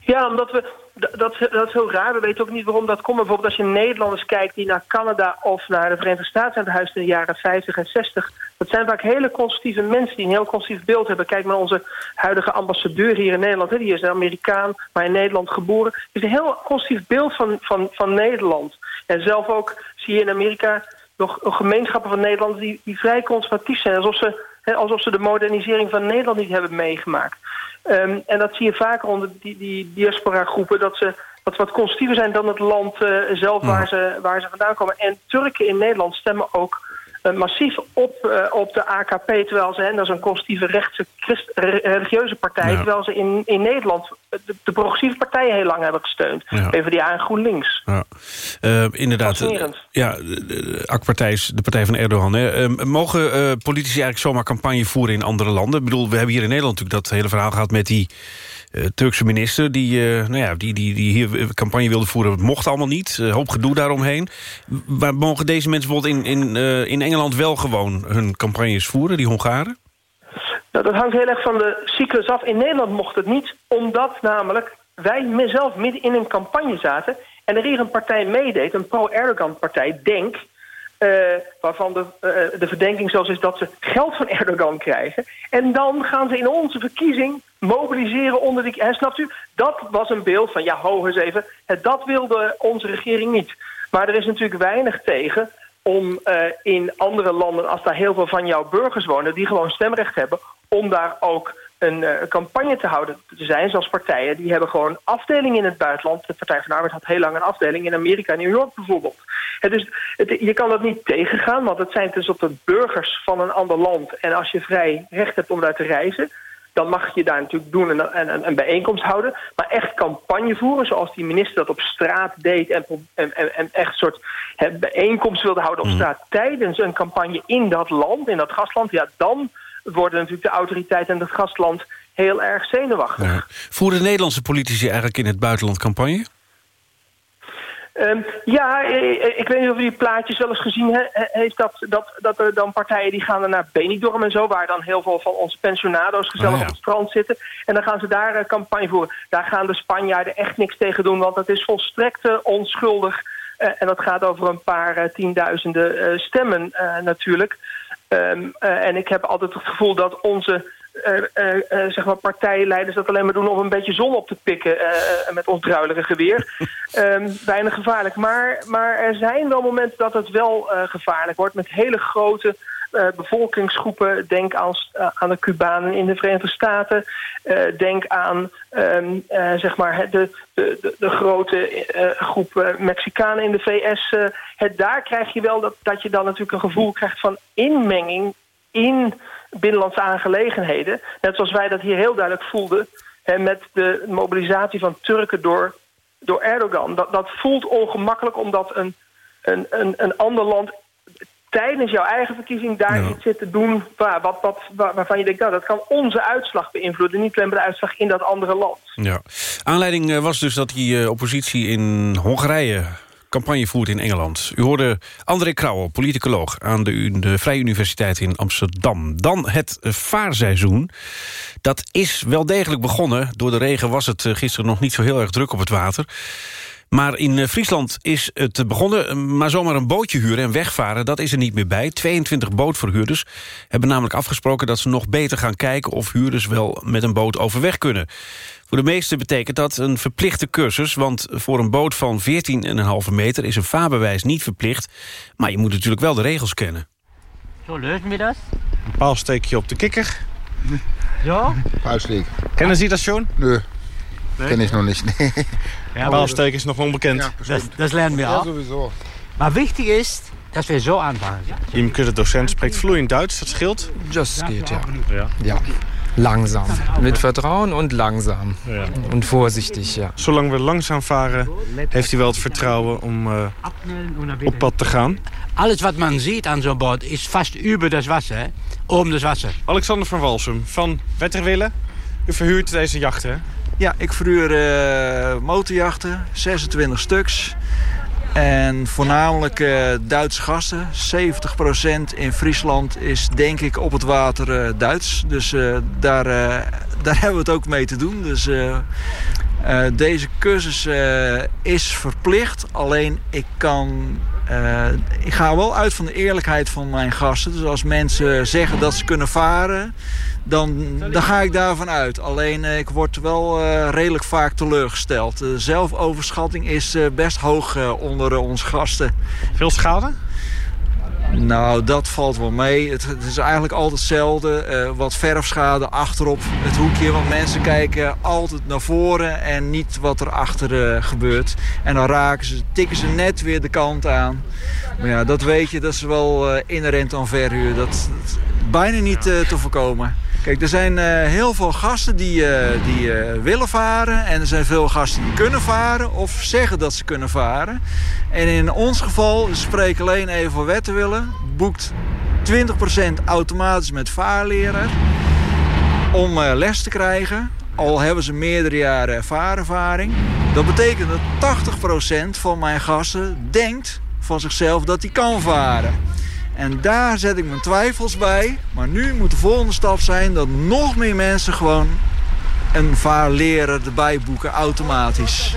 Ja, omdat we dat, dat is heel raar. We weten ook niet waarom dat komt. Bijvoorbeeld als je Nederlanders kijkt die naar Canada of naar de Verenigde Staten zijn gehuisd in de jaren 50 en 60. Dat zijn vaak hele conservatieve mensen die een heel conservatief beeld hebben. Kijk naar onze huidige ambassadeur hier in Nederland. Hè. Die is een Amerikaan, maar in Nederland geboren. Die is een heel conservatief beeld van, van, van Nederland. En zelf ook zie je in Amerika nog gemeenschappen van Nederlanders die, die vrij conservatief zijn. Alsof ze, alsof ze de modernisering van Nederland niet hebben meegemaakt. Um, en dat zie je vaker onder die, die diaspora-groepen... dat ze wat, wat conservatiever zijn dan het land uh, zelf waar, ze, waar ze vandaan komen. En Turken in Nederland stemmen ook massief op, uh, op de AKP... terwijl ze, en dat is een conservatieve rechtse Christ, religieuze partij... Ja. terwijl ze in, in Nederland de, de, progressieve partijen heel lang hebben gesteund. Ja. PvdA en GroenLinks. Ja. inderdaad. Ja, de AK-partij is de partij van Erdogan. Hè. mogen politici eigenlijk zomaar campagne voeren in andere landen? Ik bedoel, we hebben hier in Nederland natuurlijk dat hele verhaal gehad met die Turkse minister die, uh, nou ja, die, die, die hier campagne wilde voeren. Mocht allemaal niet. Hoop gedoe daaromheen. Waar mogen deze mensen bijvoorbeeld in, in, in Engeland wel gewoon hun campagnes voeren, die Hongaren? Nou, dat hangt heel erg van de cyclus af. In Nederland mocht het niet, omdat namelijk wij zelf midden in een campagne zaten... en er hier een partij meedeed, een pro-Erdogan-partij, DENK... Uh, waarvan de, uh, de verdenking zelfs is dat ze geld van Erdogan krijgen. En dan gaan ze in onze verkiezing mobiliseren onder die... Hè, snapt u? Dat was een beeld van, ja, ho eens even. Dat wilde onze regering niet. Maar er is natuurlijk weinig tegen om uh, in andere landen... als daar heel veel van jouw burgers wonen... die gewoon stemrecht hebben... om daar ook een uh, campagne te houden zijn. Zoals partijen, die hebben gewoon afdelingen in het buitenland. De Partij van de Arbeid had heel lang een afdeling in Amerika, New York bijvoorbeeld. Het dus het, je kan dat niet tegengaan, want het zijn tenslotte burgers van een ander land. En als je vrij recht hebt om daar te reizen dan mag je daar natuurlijk doen en, en, een bijeenkomst houden. Maar echt campagne voeren, zoals die minister dat op straat deed... en, en, en echt een soort he, bijeenkomst wilde houden op mm. straat... tijdens een campagne in dat land, in dat gastland... ja, dan worden natuurlijk de autoriteiten en het gastland heel erg zenuwachtig. Ja. Voeren Nederlandse politici eigenlijk in het buitenland campagne? Um, ja, ik weet niet of u die plaatjes wel eens gezien he, heeft. Dat, dat, dat er dan partijen die gaan naar Benidorm en zo... waar dan heel veel van onze pensionado's gezellig oh, ja. op het strand zitten. En dan gaan ze daar uh, campagne voeren. Daar gaan de Spanjaarden echt niks tegen doen... want dat is volstrekt uh, onschuldig. Uh, en dat gaat over een paar tienduizenden stemmen natuurlijk. Um, en ik heb altijd het gevoel dat onze uh, zeg maar partijleiders dat alleen maar doen om een beetje zon op te pikken met ons druilige geweer. um, weinig gevaarlijk. Maar, maar er zijn wel momenten dat het wel gevaarlijk wordt met hele grote bevolkingsgroepen. Denk aan, aan de Cubanen in de Verenigde Staten. denk aan um, zeg maar de, de, de, de grote groep Mexicanen in de VS. het, daar krijg je wel dat, dat je dan natuurlijk een gevoel krijgt van inmenging in binnenlandse aangelegenheden. Net zoals wij dat hier heel duidelijk voelden... Hè, met de mobilisatie van Turken door, door Erdogan. Dat, dat voelt ongemakkelijk omdat een, een, een, een ander land tijdens jouw eigen verkiezing daar iets zit te doen... Waar, wat, wat, waar- waarvan je denkt, nou, dat kan onze uitslag beïnvloeden... niet alleen maar de uitslag in dat andere land. Ja. Aanleiding eh, was dus dat die eh, oppositie in Hongarije campagne voert in Engeland. U hoorde André Krauwel, politicoloog aan de, de Vrije Universiteit in Amsterdam. Dan het eh, vaarseizoen. Dat is wel degelijk begonnen. Door de regen was het gisteren nog niet zo heel erg druk op het water. Maar in eh, Friesland is het begonnen. Maar zomaar een bootje huren en wegvaren, dat is er niet meer bij. 22 bootverhuurders hebben namelijk afgesproken... dat ze nog beter gaan kijken of huurders wel met een boot overweg kunnen. Voor de meesten betekent dat een verplichte cursus... want voor een boot van 14,5 meter is een vaarbewijs niet verplicht. Maar je moet natuurlijk wel de regels kennen. Zo lösen wir das. Een paalsteekje op de kikker. So. Paalsteek. Kennen Sie das schon? Nö. Ken ik nog niet. Ja, Paalsteek is nog onbekend. Das, das lernen wir auch. sowieso. Maar wichtig ist, dass wir so anfangen. Imke, de docent, spreekt vloeiend Duits. Dat scheelt. Das geht, ja. Ja. Ja. Langsam. Mit Vertrauen und langsam. Ja. Und vorsichtig, ja. Zolang we langzaam varen, heeft hij wel het vertrouwen om eh, op pad te gaan. Alles wat man sieht an zo'n Boot ist fast über das Wasser, oben das Wasser. Alexander van Walsum van Wetterwille. U verhuurt deze jacht, hè? Ja, ik verhuur eh, motorjachten, 26 stuks. En voornamelijk eh, Duitse gasten. 70% in Friesland is denk ik op het water eh, Duits. Dus daar, daar hebben we het ook mee te doen. Dus deze cursus is verplicht. Alleen ik kan... eh, ik ga wel uit van de eerlijkheid van mijn gasten. Dus als mensen zeggen dat ze kunnen varen... Dan, dan ga ik daarvan uit. Alleen eh, ik word wel eh, redelijk vaak teleurgesteld. De zelfoverschatting is best hoog onder onze gasten. Veel schade? Nou, dat valt wel mee. Het, is eigenlijk altijd hetzelfde. Eh, wat verfschade achterop het hoekje. Want mensen kijken altijd naar voren en niet wat er achter eh, gebeurt. En dan raken ze, tikken ze net weer de kant aan. Maar ja, dat weet je, dat is wel eh, inherent aan verhuur. Dat, dat is bijna niet te voorkomen. Kijk, er zijn eh, heel veel gasten die, eh, die eh, willen varen. En er zijn veel gasten die kunnen varen of zeggen dat ze kunnen varen. En in ons geval, spreek alleen even voor Wetterwillen... boekt 20% automatisch met vaarleraar om les te krijgen. Al hebben ze meerdere jaren vaarervaring. Dat betekent dat 80% van mijn gasten denkt van zichzelf dat hij kan varen. En daar zet ik mijn twijfels bij. Maar nu moet de volgende stap zijn dat nog meer mensen gewoon een vaarleraar erbij boeken automatisch.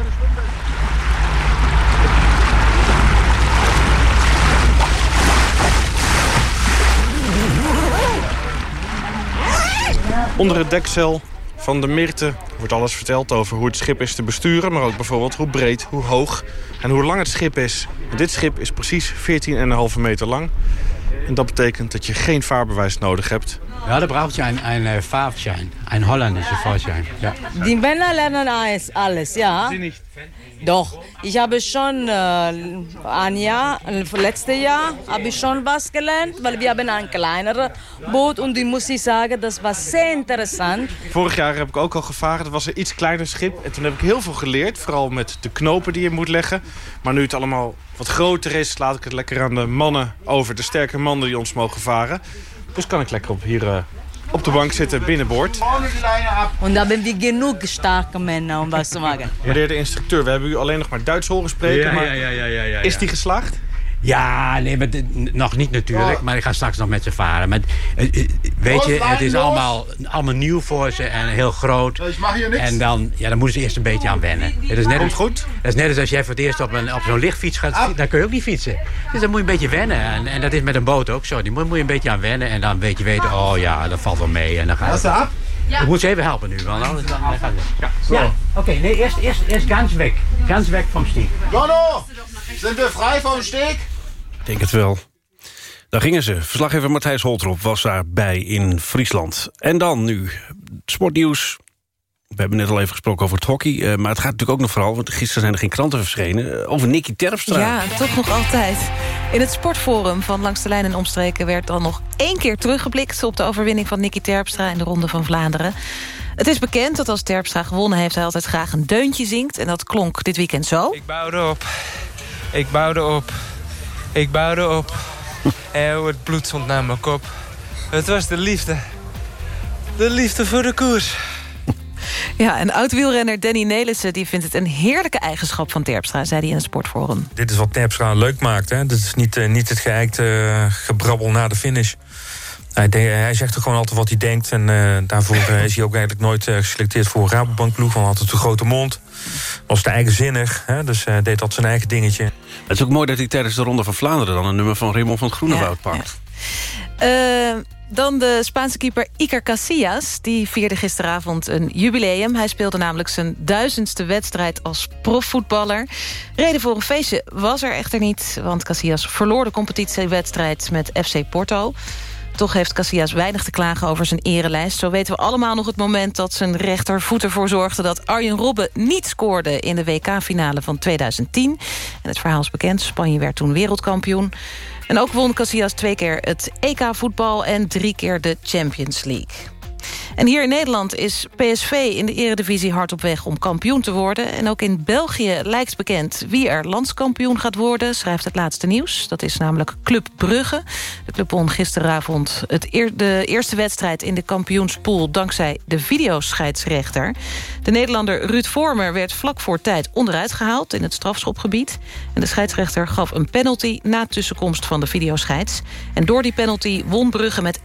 Onder het deksel van de Mirte wordt alles verteld over hoe het schip is te besturen... maar ook bijvoorbeeld hoe breed, hoe hoog en hoe lang het schip is. Dit schip is precies 14,5 meter lang. En dat betekent dat je geen vaarbewijs nodig hebt. Ja, da braucht je een, een Fahrschein, een holländische Fahrschein. Ja. Die Männer lernen alles, alles ja. Doch, ich habe schon äh, ein Jahr, äh, letztes Jahr habe ich schon was gelernt, weil wir haben ein kleineres Boot und die muss ich sagen, das war sehr interessant. Vorig jaar heb ik ook al gevaren. Dat was een iets kleiner schip. En toen heb ik heel veel geleerd. Vooral met de knopen die je moet leggen. Maar nu het allemaal wat groter is... laat ik het lekker aan de mannen over. De sterke mannen die ons mogen varen. Dus kan ik lekker op hier eh, op de bank zitten binnenboord. Und da haben wir genug starke Männer, um was zu machen. Meneer de instructeur, we hebben u alleen nog maar Duits horen spreken. Ja, maar ja, ja, ja, ja, ja, Is die geslaagd? Ja, nee, maar nog niet natuurlijk. Maar ik ga straks nog met ze varen. Maar, eh, eh, weet je, het is allemaal, allemaal nieuw voor ze en heel groot. En dan, ja, dan moeten ze eerst een beetje aan wennen. Het is net als, goed. Dat is net als als jij voor het eerst op, een, op zo'n lichtfiets gaat. Dan kun je ook niet fietsen. Dus dan moet je een beetje wennen. En, en dat is met een boot ook zo. Die moet, moet je een beetje aan wennen. En dan weet je weten, oh ja, dat valt wel mee. En dan gaat het. Ik moet ze even helpen nu, want anders dan, dan gaat het. Ja, ja. oké. nee, eerst, eerst, eerst ganz weg. Ganz weg vom Stieg. Donno, sind wir frei vom Steg? Ik denk het wel. Daar gingen ze. Verslaggever Matthijs Holtrop was daarbij in Friesland. En dan nu sportnieuws. We hebben net al even gesproken over het hockey. eh, maar het gaat natuurlijk ook nog vooral, want gisteren zijn er geen kranten verschenen... eh, over Nicky Terpstra. Ja, toch nog altijd. In het sportforum van Langs de Lijn en Omstreken... werd dan nog één keer teruggeblikt op de overwinning van Nicky Terpstra... in de Ronde van Vlaanderen. Het is bekend dat als Terpstra gewonnen heeft... hij altijd graag een deuntje zingt. En dat klonk dit weekend zo. Ik bouwde op. Ik bouwde op. Ik bouwde op. En het bloed stond naar mijn kop. Het was de liefde. De liefde voor de koers. Ja, en oud-wielrenner Danny Nelissen die vindt het een heerlijke eigenschap van Terpstra... zei hij in het Sportforum. Dit is wat Terpstra leuk maakt. Hè? Dit is niet, uh, niet het geëikte uh, gebrabbel na de finish. Hij, de, hij zegt er gewoon altijd wat hij denkt. En uh, daarvoor is hij ook eigenlijk nooit geselecteerd voor een Rabobankploeg. Want hij had een grote mond. Was te eigenzinnig. Hè? Dus hij deed dat zijn eigen dingetje. Het is ook mooi dat hij tijdens de Ronde van Vlaanderen... dan een nummer van Raymond van het Groenewoud ja, pakt. Ja. Dan de Spaanse keeper Iker Casillas. Die vierde gisteravond een jubileum. Hij speelde namelijk zijn duizendste wedstrijd als profvoetballer. Reden voor een feestje was er echter niet... want Casillas verloor de competitiewedstrijd met FC Porto. Toch heeft Casillas weinig te klagen over zijn erelijst. Zo weten we allemaal nog het moment dat zijn rechtervoet ervoor zorgde... dat Arjen Robben niet scoorde in de WK-finale van 2010. En het verhaal is bekend. Spanje werd toen wereldkampioen. En ook won Casillas twee keer het EK-voetbal... en drie keer de Champions League. En hier in Nederland is PSV in de eredivisie hard op weg om kampioen te worden. En ook in België lijkt bekend wie er landskampioen gaat worden... schrijft het laatste nieuws. Dat is namelijk Club Brugge. De club won gisteravond het de eerste wedstrijd in de kampioenspool... dankzij de videoscheidsrechter. De Nederlander Ruud Vormer werd vlak voor tijd onderuit gehaald... in het strafschopgebied. En de scheidsrechter gaf een penalty na tussenkomst van de videoscheids. En door die penalty won Brugge met 1-0.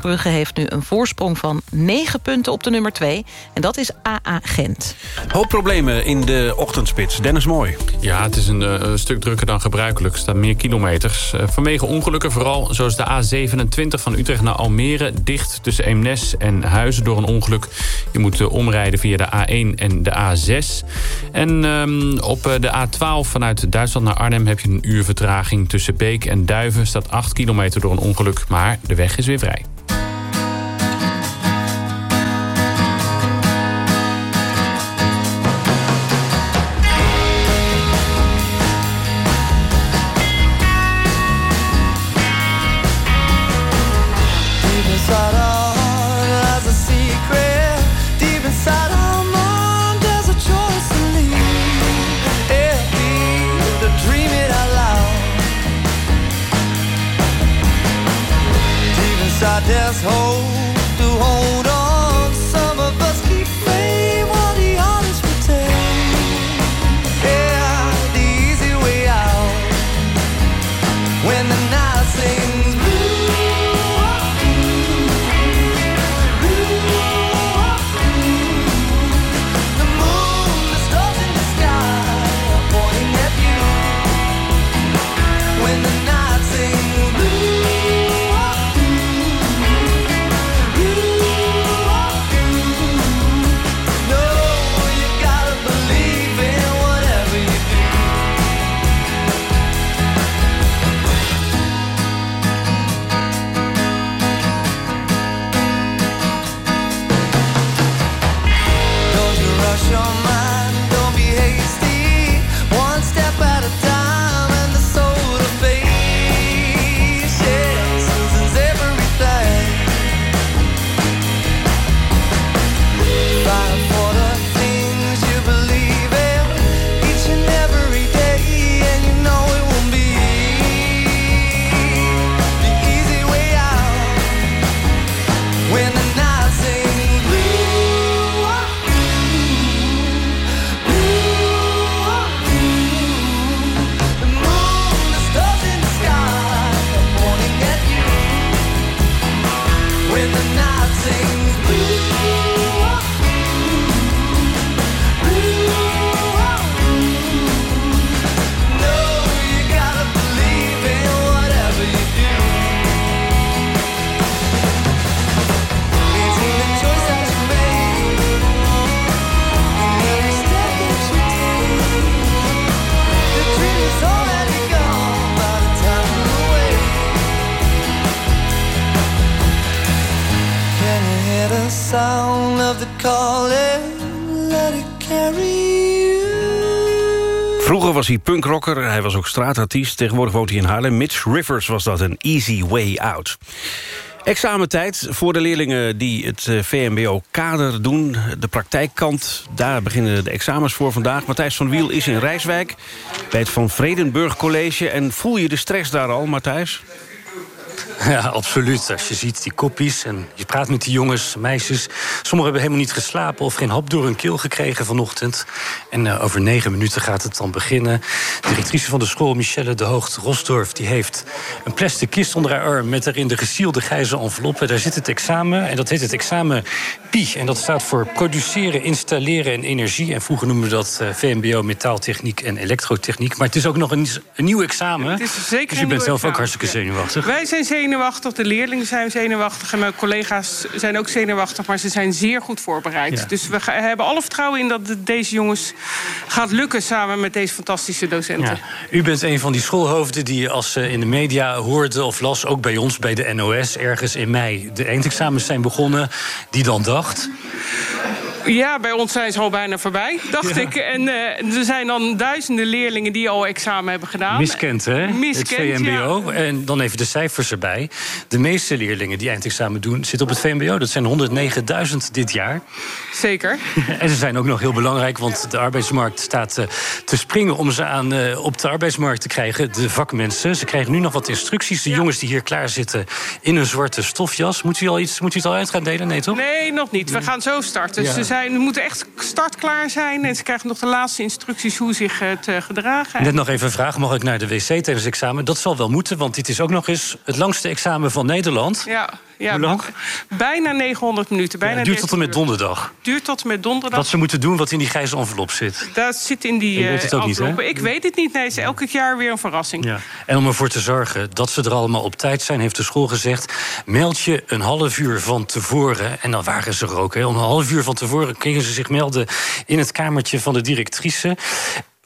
Brugge heeft nu een voorsprong van 9 punten op de nummer 2. En dat is AA Gent. Hoop problemen in de ochtendspits. Dennis Mooi. Ja, het is een, uh, stuk drukker dan gebruikelijk. Er staan meer kilometers. Uh, vanwege ongelukken vooral, zoals de A27 van Utrecht naar Almere... dicht tussen Eemnes en Huizen door een ongeluk. Je moet uh, omrijden via de A1 en de A6. En um, op de A12 vanuit Duitsland naar Arnhem... heb je een uur vertraging tussen Beek en Duiven. Staat 8 kilometer door een ongeluk, maar de weg is weer vrij. asshole. Was hij punkrocker, hij was ook straatartiest. Tegenwoordig woont hij in Haarlem. Mitch Rivers was dat, een easy way out. Examentijd voor de leerlingen die het eh, VMBO-kader doen. De praktijkkant, daar beginnen de examens voor vandaag. Matthijs van Wiel is in Rijswijk bij het Van Vredenburg College. En voel je de stress daar al, Matthijs? Ja, absoluut. Als je ziet die koppies en je praat met die jongens, meisjes... sommigen hebben helemaal niet geslapen of geen hap door hun keel gekregen vanochtend. En uh, over negen minuten gaat het dan beginnen. De directrice van de school, Michelle de Hoogt Rosdorf... die heeft een plastic kist onder haar arm... met daarin de gesielde grijze enveloppen. Daar zit het examen en dat heet het examen PI. En dat staat voor produceren, installeren en energie. En vroeger noemden we dat uh, VMBO, metaaltechniek en elektrotechniek. Maar het is ook nog een, een nieuw examen. Het is zeker dus je bent zelf examen. ook hartstikke zenuwachtig. Wij zijn zenuwachtig, de leerlingen zijn zenuwachtig... en mijn collega's zijn ook zenuwachtig, maar ze zijn zeer goed voorbereid. Ja. Dus we hebben alle vertrouwen in dat het deze jongens gaat lukken... samen met deze fantastische docenten. Ja. U bent een van die schoolhoofden die als ze in de media hoorde of las... ook bij ons, bij de NOS, ergens in mei de eindexamens zijn begonnen... die dan dacht... Ja, bij ons zijn ze al bijna voorbij, dacht ik. En uh, er zijn dan duizenden leerlingen die al examen hebben gedaan. Miskend, hè? Miskend, het VMBO. ja. En dan even de cijfers erbij. De meeste leerlingen die eindexamen doen, zitten op het VMBO. Dat zijn 109.000 dit jaar. Zeker. En ze zijn ook nog heel belangrijk, want de arbeidsmarkt staat uh, te springen... om ze aan, uh, op de arbeidsmarkt te krijgen, de vakmensen. Ze krijgen nu nog wat instructies. De ja. jongens die hier klaar zitten in een zwarte stofjas. Moet u, al iets, moet u het al uit gaan delen? Nee, toch? Nee, nog niet. We gaan zo starten. Ja. Zijn zijn, moeten echt startklaar zijn. En ze krijgen nog de laatste instructies hoe zich uh, te gedragen. Net nog even een vraag. Mag ik naar de wc tijdens het examen? Dat zal wel moeten, want dit is ook nog eens het langste examen van Nederland. Ja, ja Hoe lang? Bijna 900 minuten. Bijna ja, duurt tot en met donderdag. Duurt tot en met donderdag. Wat ze moeten doen wat in die grijze envelop zit. Dat zit in die Je weet het ook niet, hè? Ik weet het niet. Nee, het is elke jaar weer een verrassing. Ja. En om ervoor te zorgen dat ze er allemaal op tijd zijn... heeft de school gezegd, meld je een half uur van tevoren. En dan waren ze er ook. Hè. Om een half uur van tevoren kregen ze zich melden... in het kamertje van de directrice...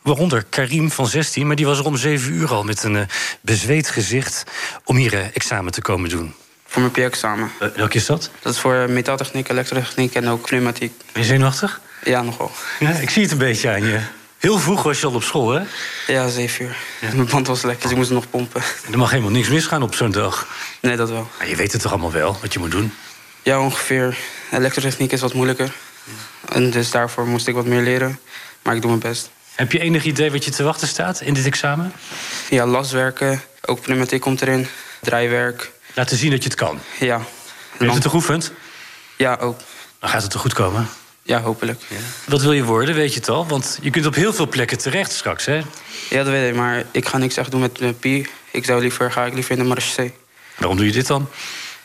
Waaronder Karim van 16, maar die was er om 7 uur al met een uh, bezweet gezicht om hier uh, examen te komen doen. Voor mijn P-examen. Uh, welke is dat? Dat is voor metaaltechniek, elektrotechniek en ook pneumatiek. Ben je zenuwachtig? Ja, nogal. Ja, ik zie het een beetje aan je. Heel vroeg was je al op school, hè? Ja, 7 uur. Ja. Mijn band was lekker, dus ik moest nog pompen. Er mag helemaal niks misgaan op zo'n dag. Nee, dat wel. Maar je weet het toch allemaal wel, wat je moet doen? Ja, ongeveer. Elektrotechniek is wat moeilijker. En dus daarvoor moest ik wat meer leren. Maar ik doe mijn best. Heb je enig idee wat je te wachten staat in dit examen? Ja, laswerken. Ook pneumatiek komt erin. Draaiwerk. Laten zien dat je het kan. Ja. Ben je het toch geoefend? Ja, ook. Dan gaat het toch goed komen? Ja, hopelijk. Ja. Wat wil je worden, weet je het al? Want je kunt op heel veel plekken terecht straks, hè? Ja, dat weet ik. Maar ik ga niks echt doen met mijn Pi. Ik zou liever, ga ik liever in de marché. Waarom doe je dit dan?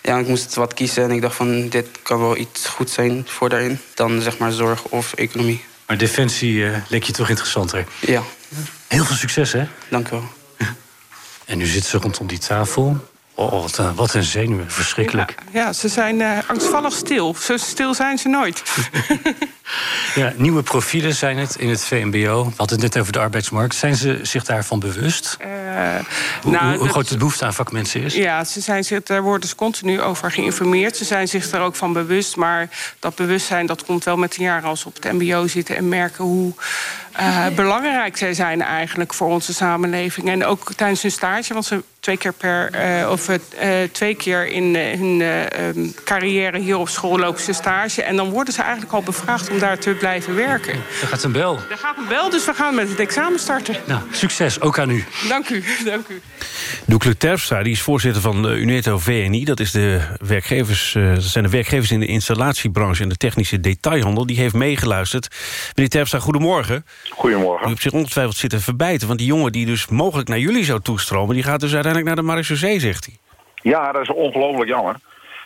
Ja, ik moest wat kiezen en ik dacht van... dit kan wel iets goed zijn voor daarin. Dan zeg maar zorg of economie. Maar defensie uh, leek je toch interessanter? Ja. Heel veel succes, hè? Dank u wel. En nu zitten ze rondom die tafel. Oh, wat een, wat een zenuwen. Verschrikkelijk. Ja, ja ze zijn uh, angstvallig stil. Zo stil zijn ze nooit. ja, nieuwe profielen zijn het in het VMBO. We hadden het net over de arbeidsmarkt. Zijn ze zich daarvan bewust? Uh, hoe, nou, hoe, hoe groot de behoefte aan vakmensen is? Ja, ze zijn zich, daar worden ze continu over geïnformeerd. Ze zijn zich er ook van bewust. Maar dat bewustzijn dat komt wel met de jaren als ze op het mbo zitten... en merken hoe uh, belangrijk zij zijn eigenlijk voor onze samenleving. En ook tijdens hun stage, want ze twee keer per uh, of uh, twee keer in hun um, carrière hier op school lopen ze stage. En dan worden ze eigenlijk al bevraagd om daar te blijven werken. Er gaat een bel. Er gaat een bel, dus we gaan met het examen starten. Nou, succes, ook aan u. Dank u, dank u. Doekle Terpstra, die is voorzitter van de Uneto VNI. Dat, is de werkgevers, dat zijn de werkgevers in de installatiebranche en de technische detailhandel. Die heeft meegeluisterd. Meneer Terpstra, goedemorgen. Goedemorgen. U hebt zich ongetwijfeld zitten verbijten. Want die jongen die dus mogelijk naar jullie zou toestromen... die gaat dus uiteindelijk naar de marechaussee, zegt hij. Ja, dat is ongelooflijk jammer.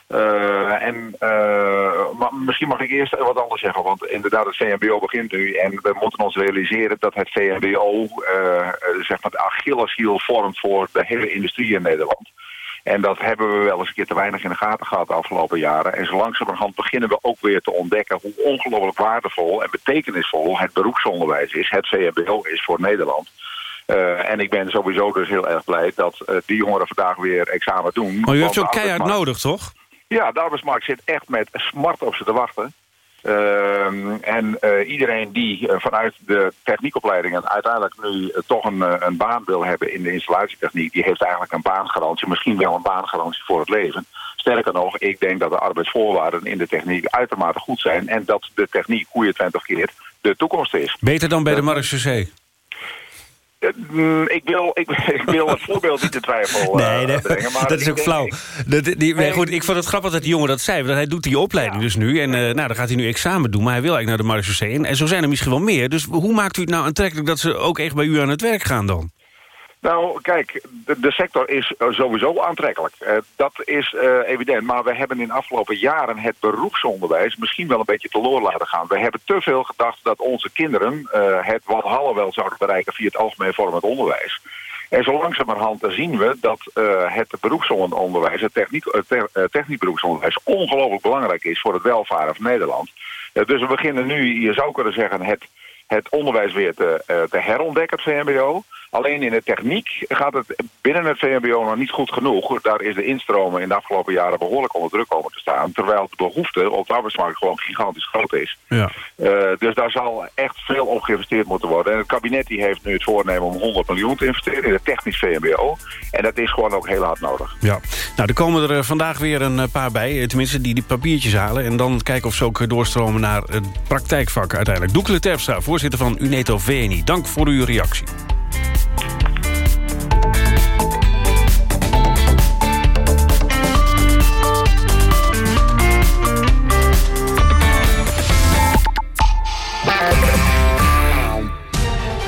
Uh, en, uh, maar misschien mag ik eerst wat anders zeggen. Want inderdaad, het VMBO begint nu. En we moeten ons realiseren dat het VMBO uh, zeg maar de Achilleshiel vormt... voor de hele industrie in Nederland. En dat hebben we wel eens een keer te weinig in de gaten gehad de afgelopen jaren. En zo langzamerhand beginnen we ook weer te ontdekken hoe ongelooflijk waardevol en betekenisvol het beroepsonderwijs is. Het VMBO is voor Nederland. Uh, en ik ben sowieso dus heel erg blij dat uh, die jongeren vandaag weer examen doen. Maar u heeft ze ook keihard nodig, toch? Ja, de arbeidsmarkt zit echt met smart op ze te wachten. Uh, en uh, iedereen die uh, vanuit de techniekopleidingen uiteindelijk nu toch een, een, baan wil hebben in de installatietechniek, die heeft eigenlijk een baangarantie, misschien wel een baangarantie voor het leven. Sterker nog, ik denk dat de arbeidsvoorwaarden in de techniek uitermate goed zijn en dat de techniek, hoe je het went of keert, de toekomst is. Beter dan bij de marechaussee? Mm, ik, wil, ik, ik wil het voorbeeld niet te twijfel eh, Nee, nee, brengen. Maar dat is ook flauw. Dat, die, nee, Nee. goed, ik vond het grappig dat die jongen dat zei. Want hij doet die opleiding dus nu. En eh, nou, dan gaat hij nu examen doen. Maar hij wil eigenlijk naar de marechaussee. En zo zijn er misschien wel meer. Dus hoe maakt u het nou aantrekkelijk... dat ze ook echt bij u aan het werk gaan dan? Nou, kijk, de, de sector is eh, sowieso aantrekkelijk. Eh, dat is eh, evident. Maar we hebben in de afgelopen jaren het beroepsonderwijs misschien wel een beetje teloor laten gaan. We hebben te veel gedacht dat onze kinderen het Walhalla wel zouden bereiken via het algemeen vormend onderwijs. En zo langzamerhand zien we dat het beroepsonderwijs, het techniek, te- technisch beroepsonderwijs, ongelooflijk belangrijk is voor het welvaren van Nederland. Dus we beginnen nu, je zou kunnen zeggen, het, het onderwijs weer te, eh, te herontdekken, het VMBO. Alleen in de techniek gaat het binnen het VMBO nog niet goed genoeg. Daar is de instromen in de afgelopen jaren behoorlijk onder druk komen te staan. Terwijl de behoefte op de arbeidsmarkt gewoon gigantisch groot is. Ja. Eh, dus daar zal echt veel op geïnvesteerd moeten worden. En het kabinet die heeft nu het voornemen om 100 miljoen te investeren in het technisch VMBO. En dat is gewoon ook heel hard nodig. Ja. Nou, er komen er eh, vandaag weer een eh, paar bij. Tenminste, die die papiertjes halen. En dan kijken of ze ook doorstromen naar het praktijkvak uiteindelijk. Doekle Terpstra, voorzitter van Uneto VNI. Dank voor uw reactie.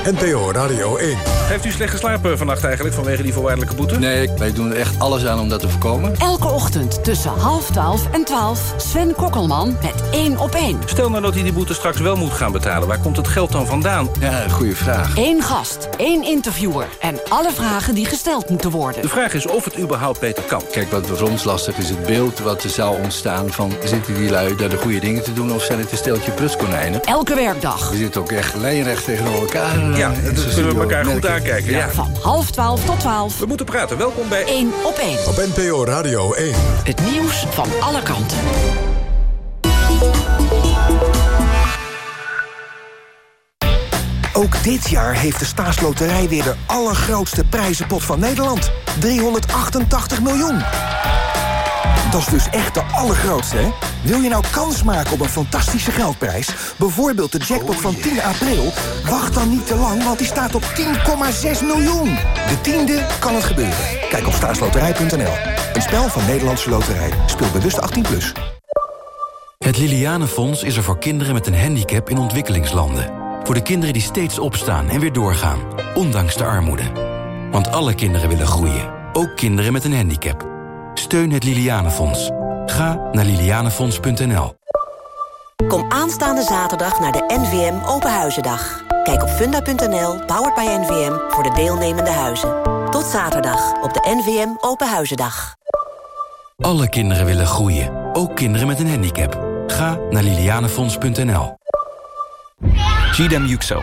NPO Radio 1. Heeft u slecht geslapen vannacht eigenlijk vanwege die voorwaardelijke boete? Nee, wij doen er echt alles aan om dat te voorkomen. Elke ochtend tussen half twaalf en twaalf Sven Kokkelman met één op één. Stel nou dat hij die boete straks wel moet gaan betalen. Waar komt het geld dan vandaan? Ja, goede vraag. Eén gast, één interviewer en alle vragen die gesteld moeten worden. De vraag is of het überhaupt beter kan. Kijk, wat voor ons lastig is het beeld wat er zou ontstaan van... zitten die lui daar de goede dingen te doen of zijn het een steltje pruskonijnen? Elke werkdag. We zitten ook echt lijnrecht tegenover elkaar. Ja, eh, dat zo'n kunnen we elkaar goed Merk je. aankijken. Ja. Van half twaalf tot twaalf. We moeten praten. Welkom bij... Eén op één. Op NPO Radio 1. Het nieuws van alle kanten. Ook dit jaar heeft de staatsloterij weer de allergrootste prijzenpot van Nederland. 388 miljoen. Dat is dus echt de allergrootste, hè? Wil je nou kans maken op een fantastische geldprijs? Bijvoorbeeld de jackpot van 10 april? Wacht dan niet te lang, want die staat op 10,6 miljoen. De tiende kan het gebeuren. Kijk op staatsloterij.nl. Een spel van Nederlandse Loterij. Speel bewust 18+. Plus. Het Lilianenfonds is er voor kinderen met een handicap in ontwikkelingslanden. Voor de kinderen die steeds opstaan en weer doorgaan, ondanks de armoede. Want alle kinderen willen groeien, ook kinderen met een handicap. Steun het Lilianenfonds. Ga naar lilianenfonds.nl. Kom aanstaande zaterdag naar de NVM Openhuizendag. Kijk op funda.nl, powered by NVM, voor de deelnemende huizen. Tot zaterdag op de NVM Openhuizendag. Alle kinderen willen groeien, ook kinderen met een handicap. Ga naar lilianenfonds.nl. Gidem Yüksel,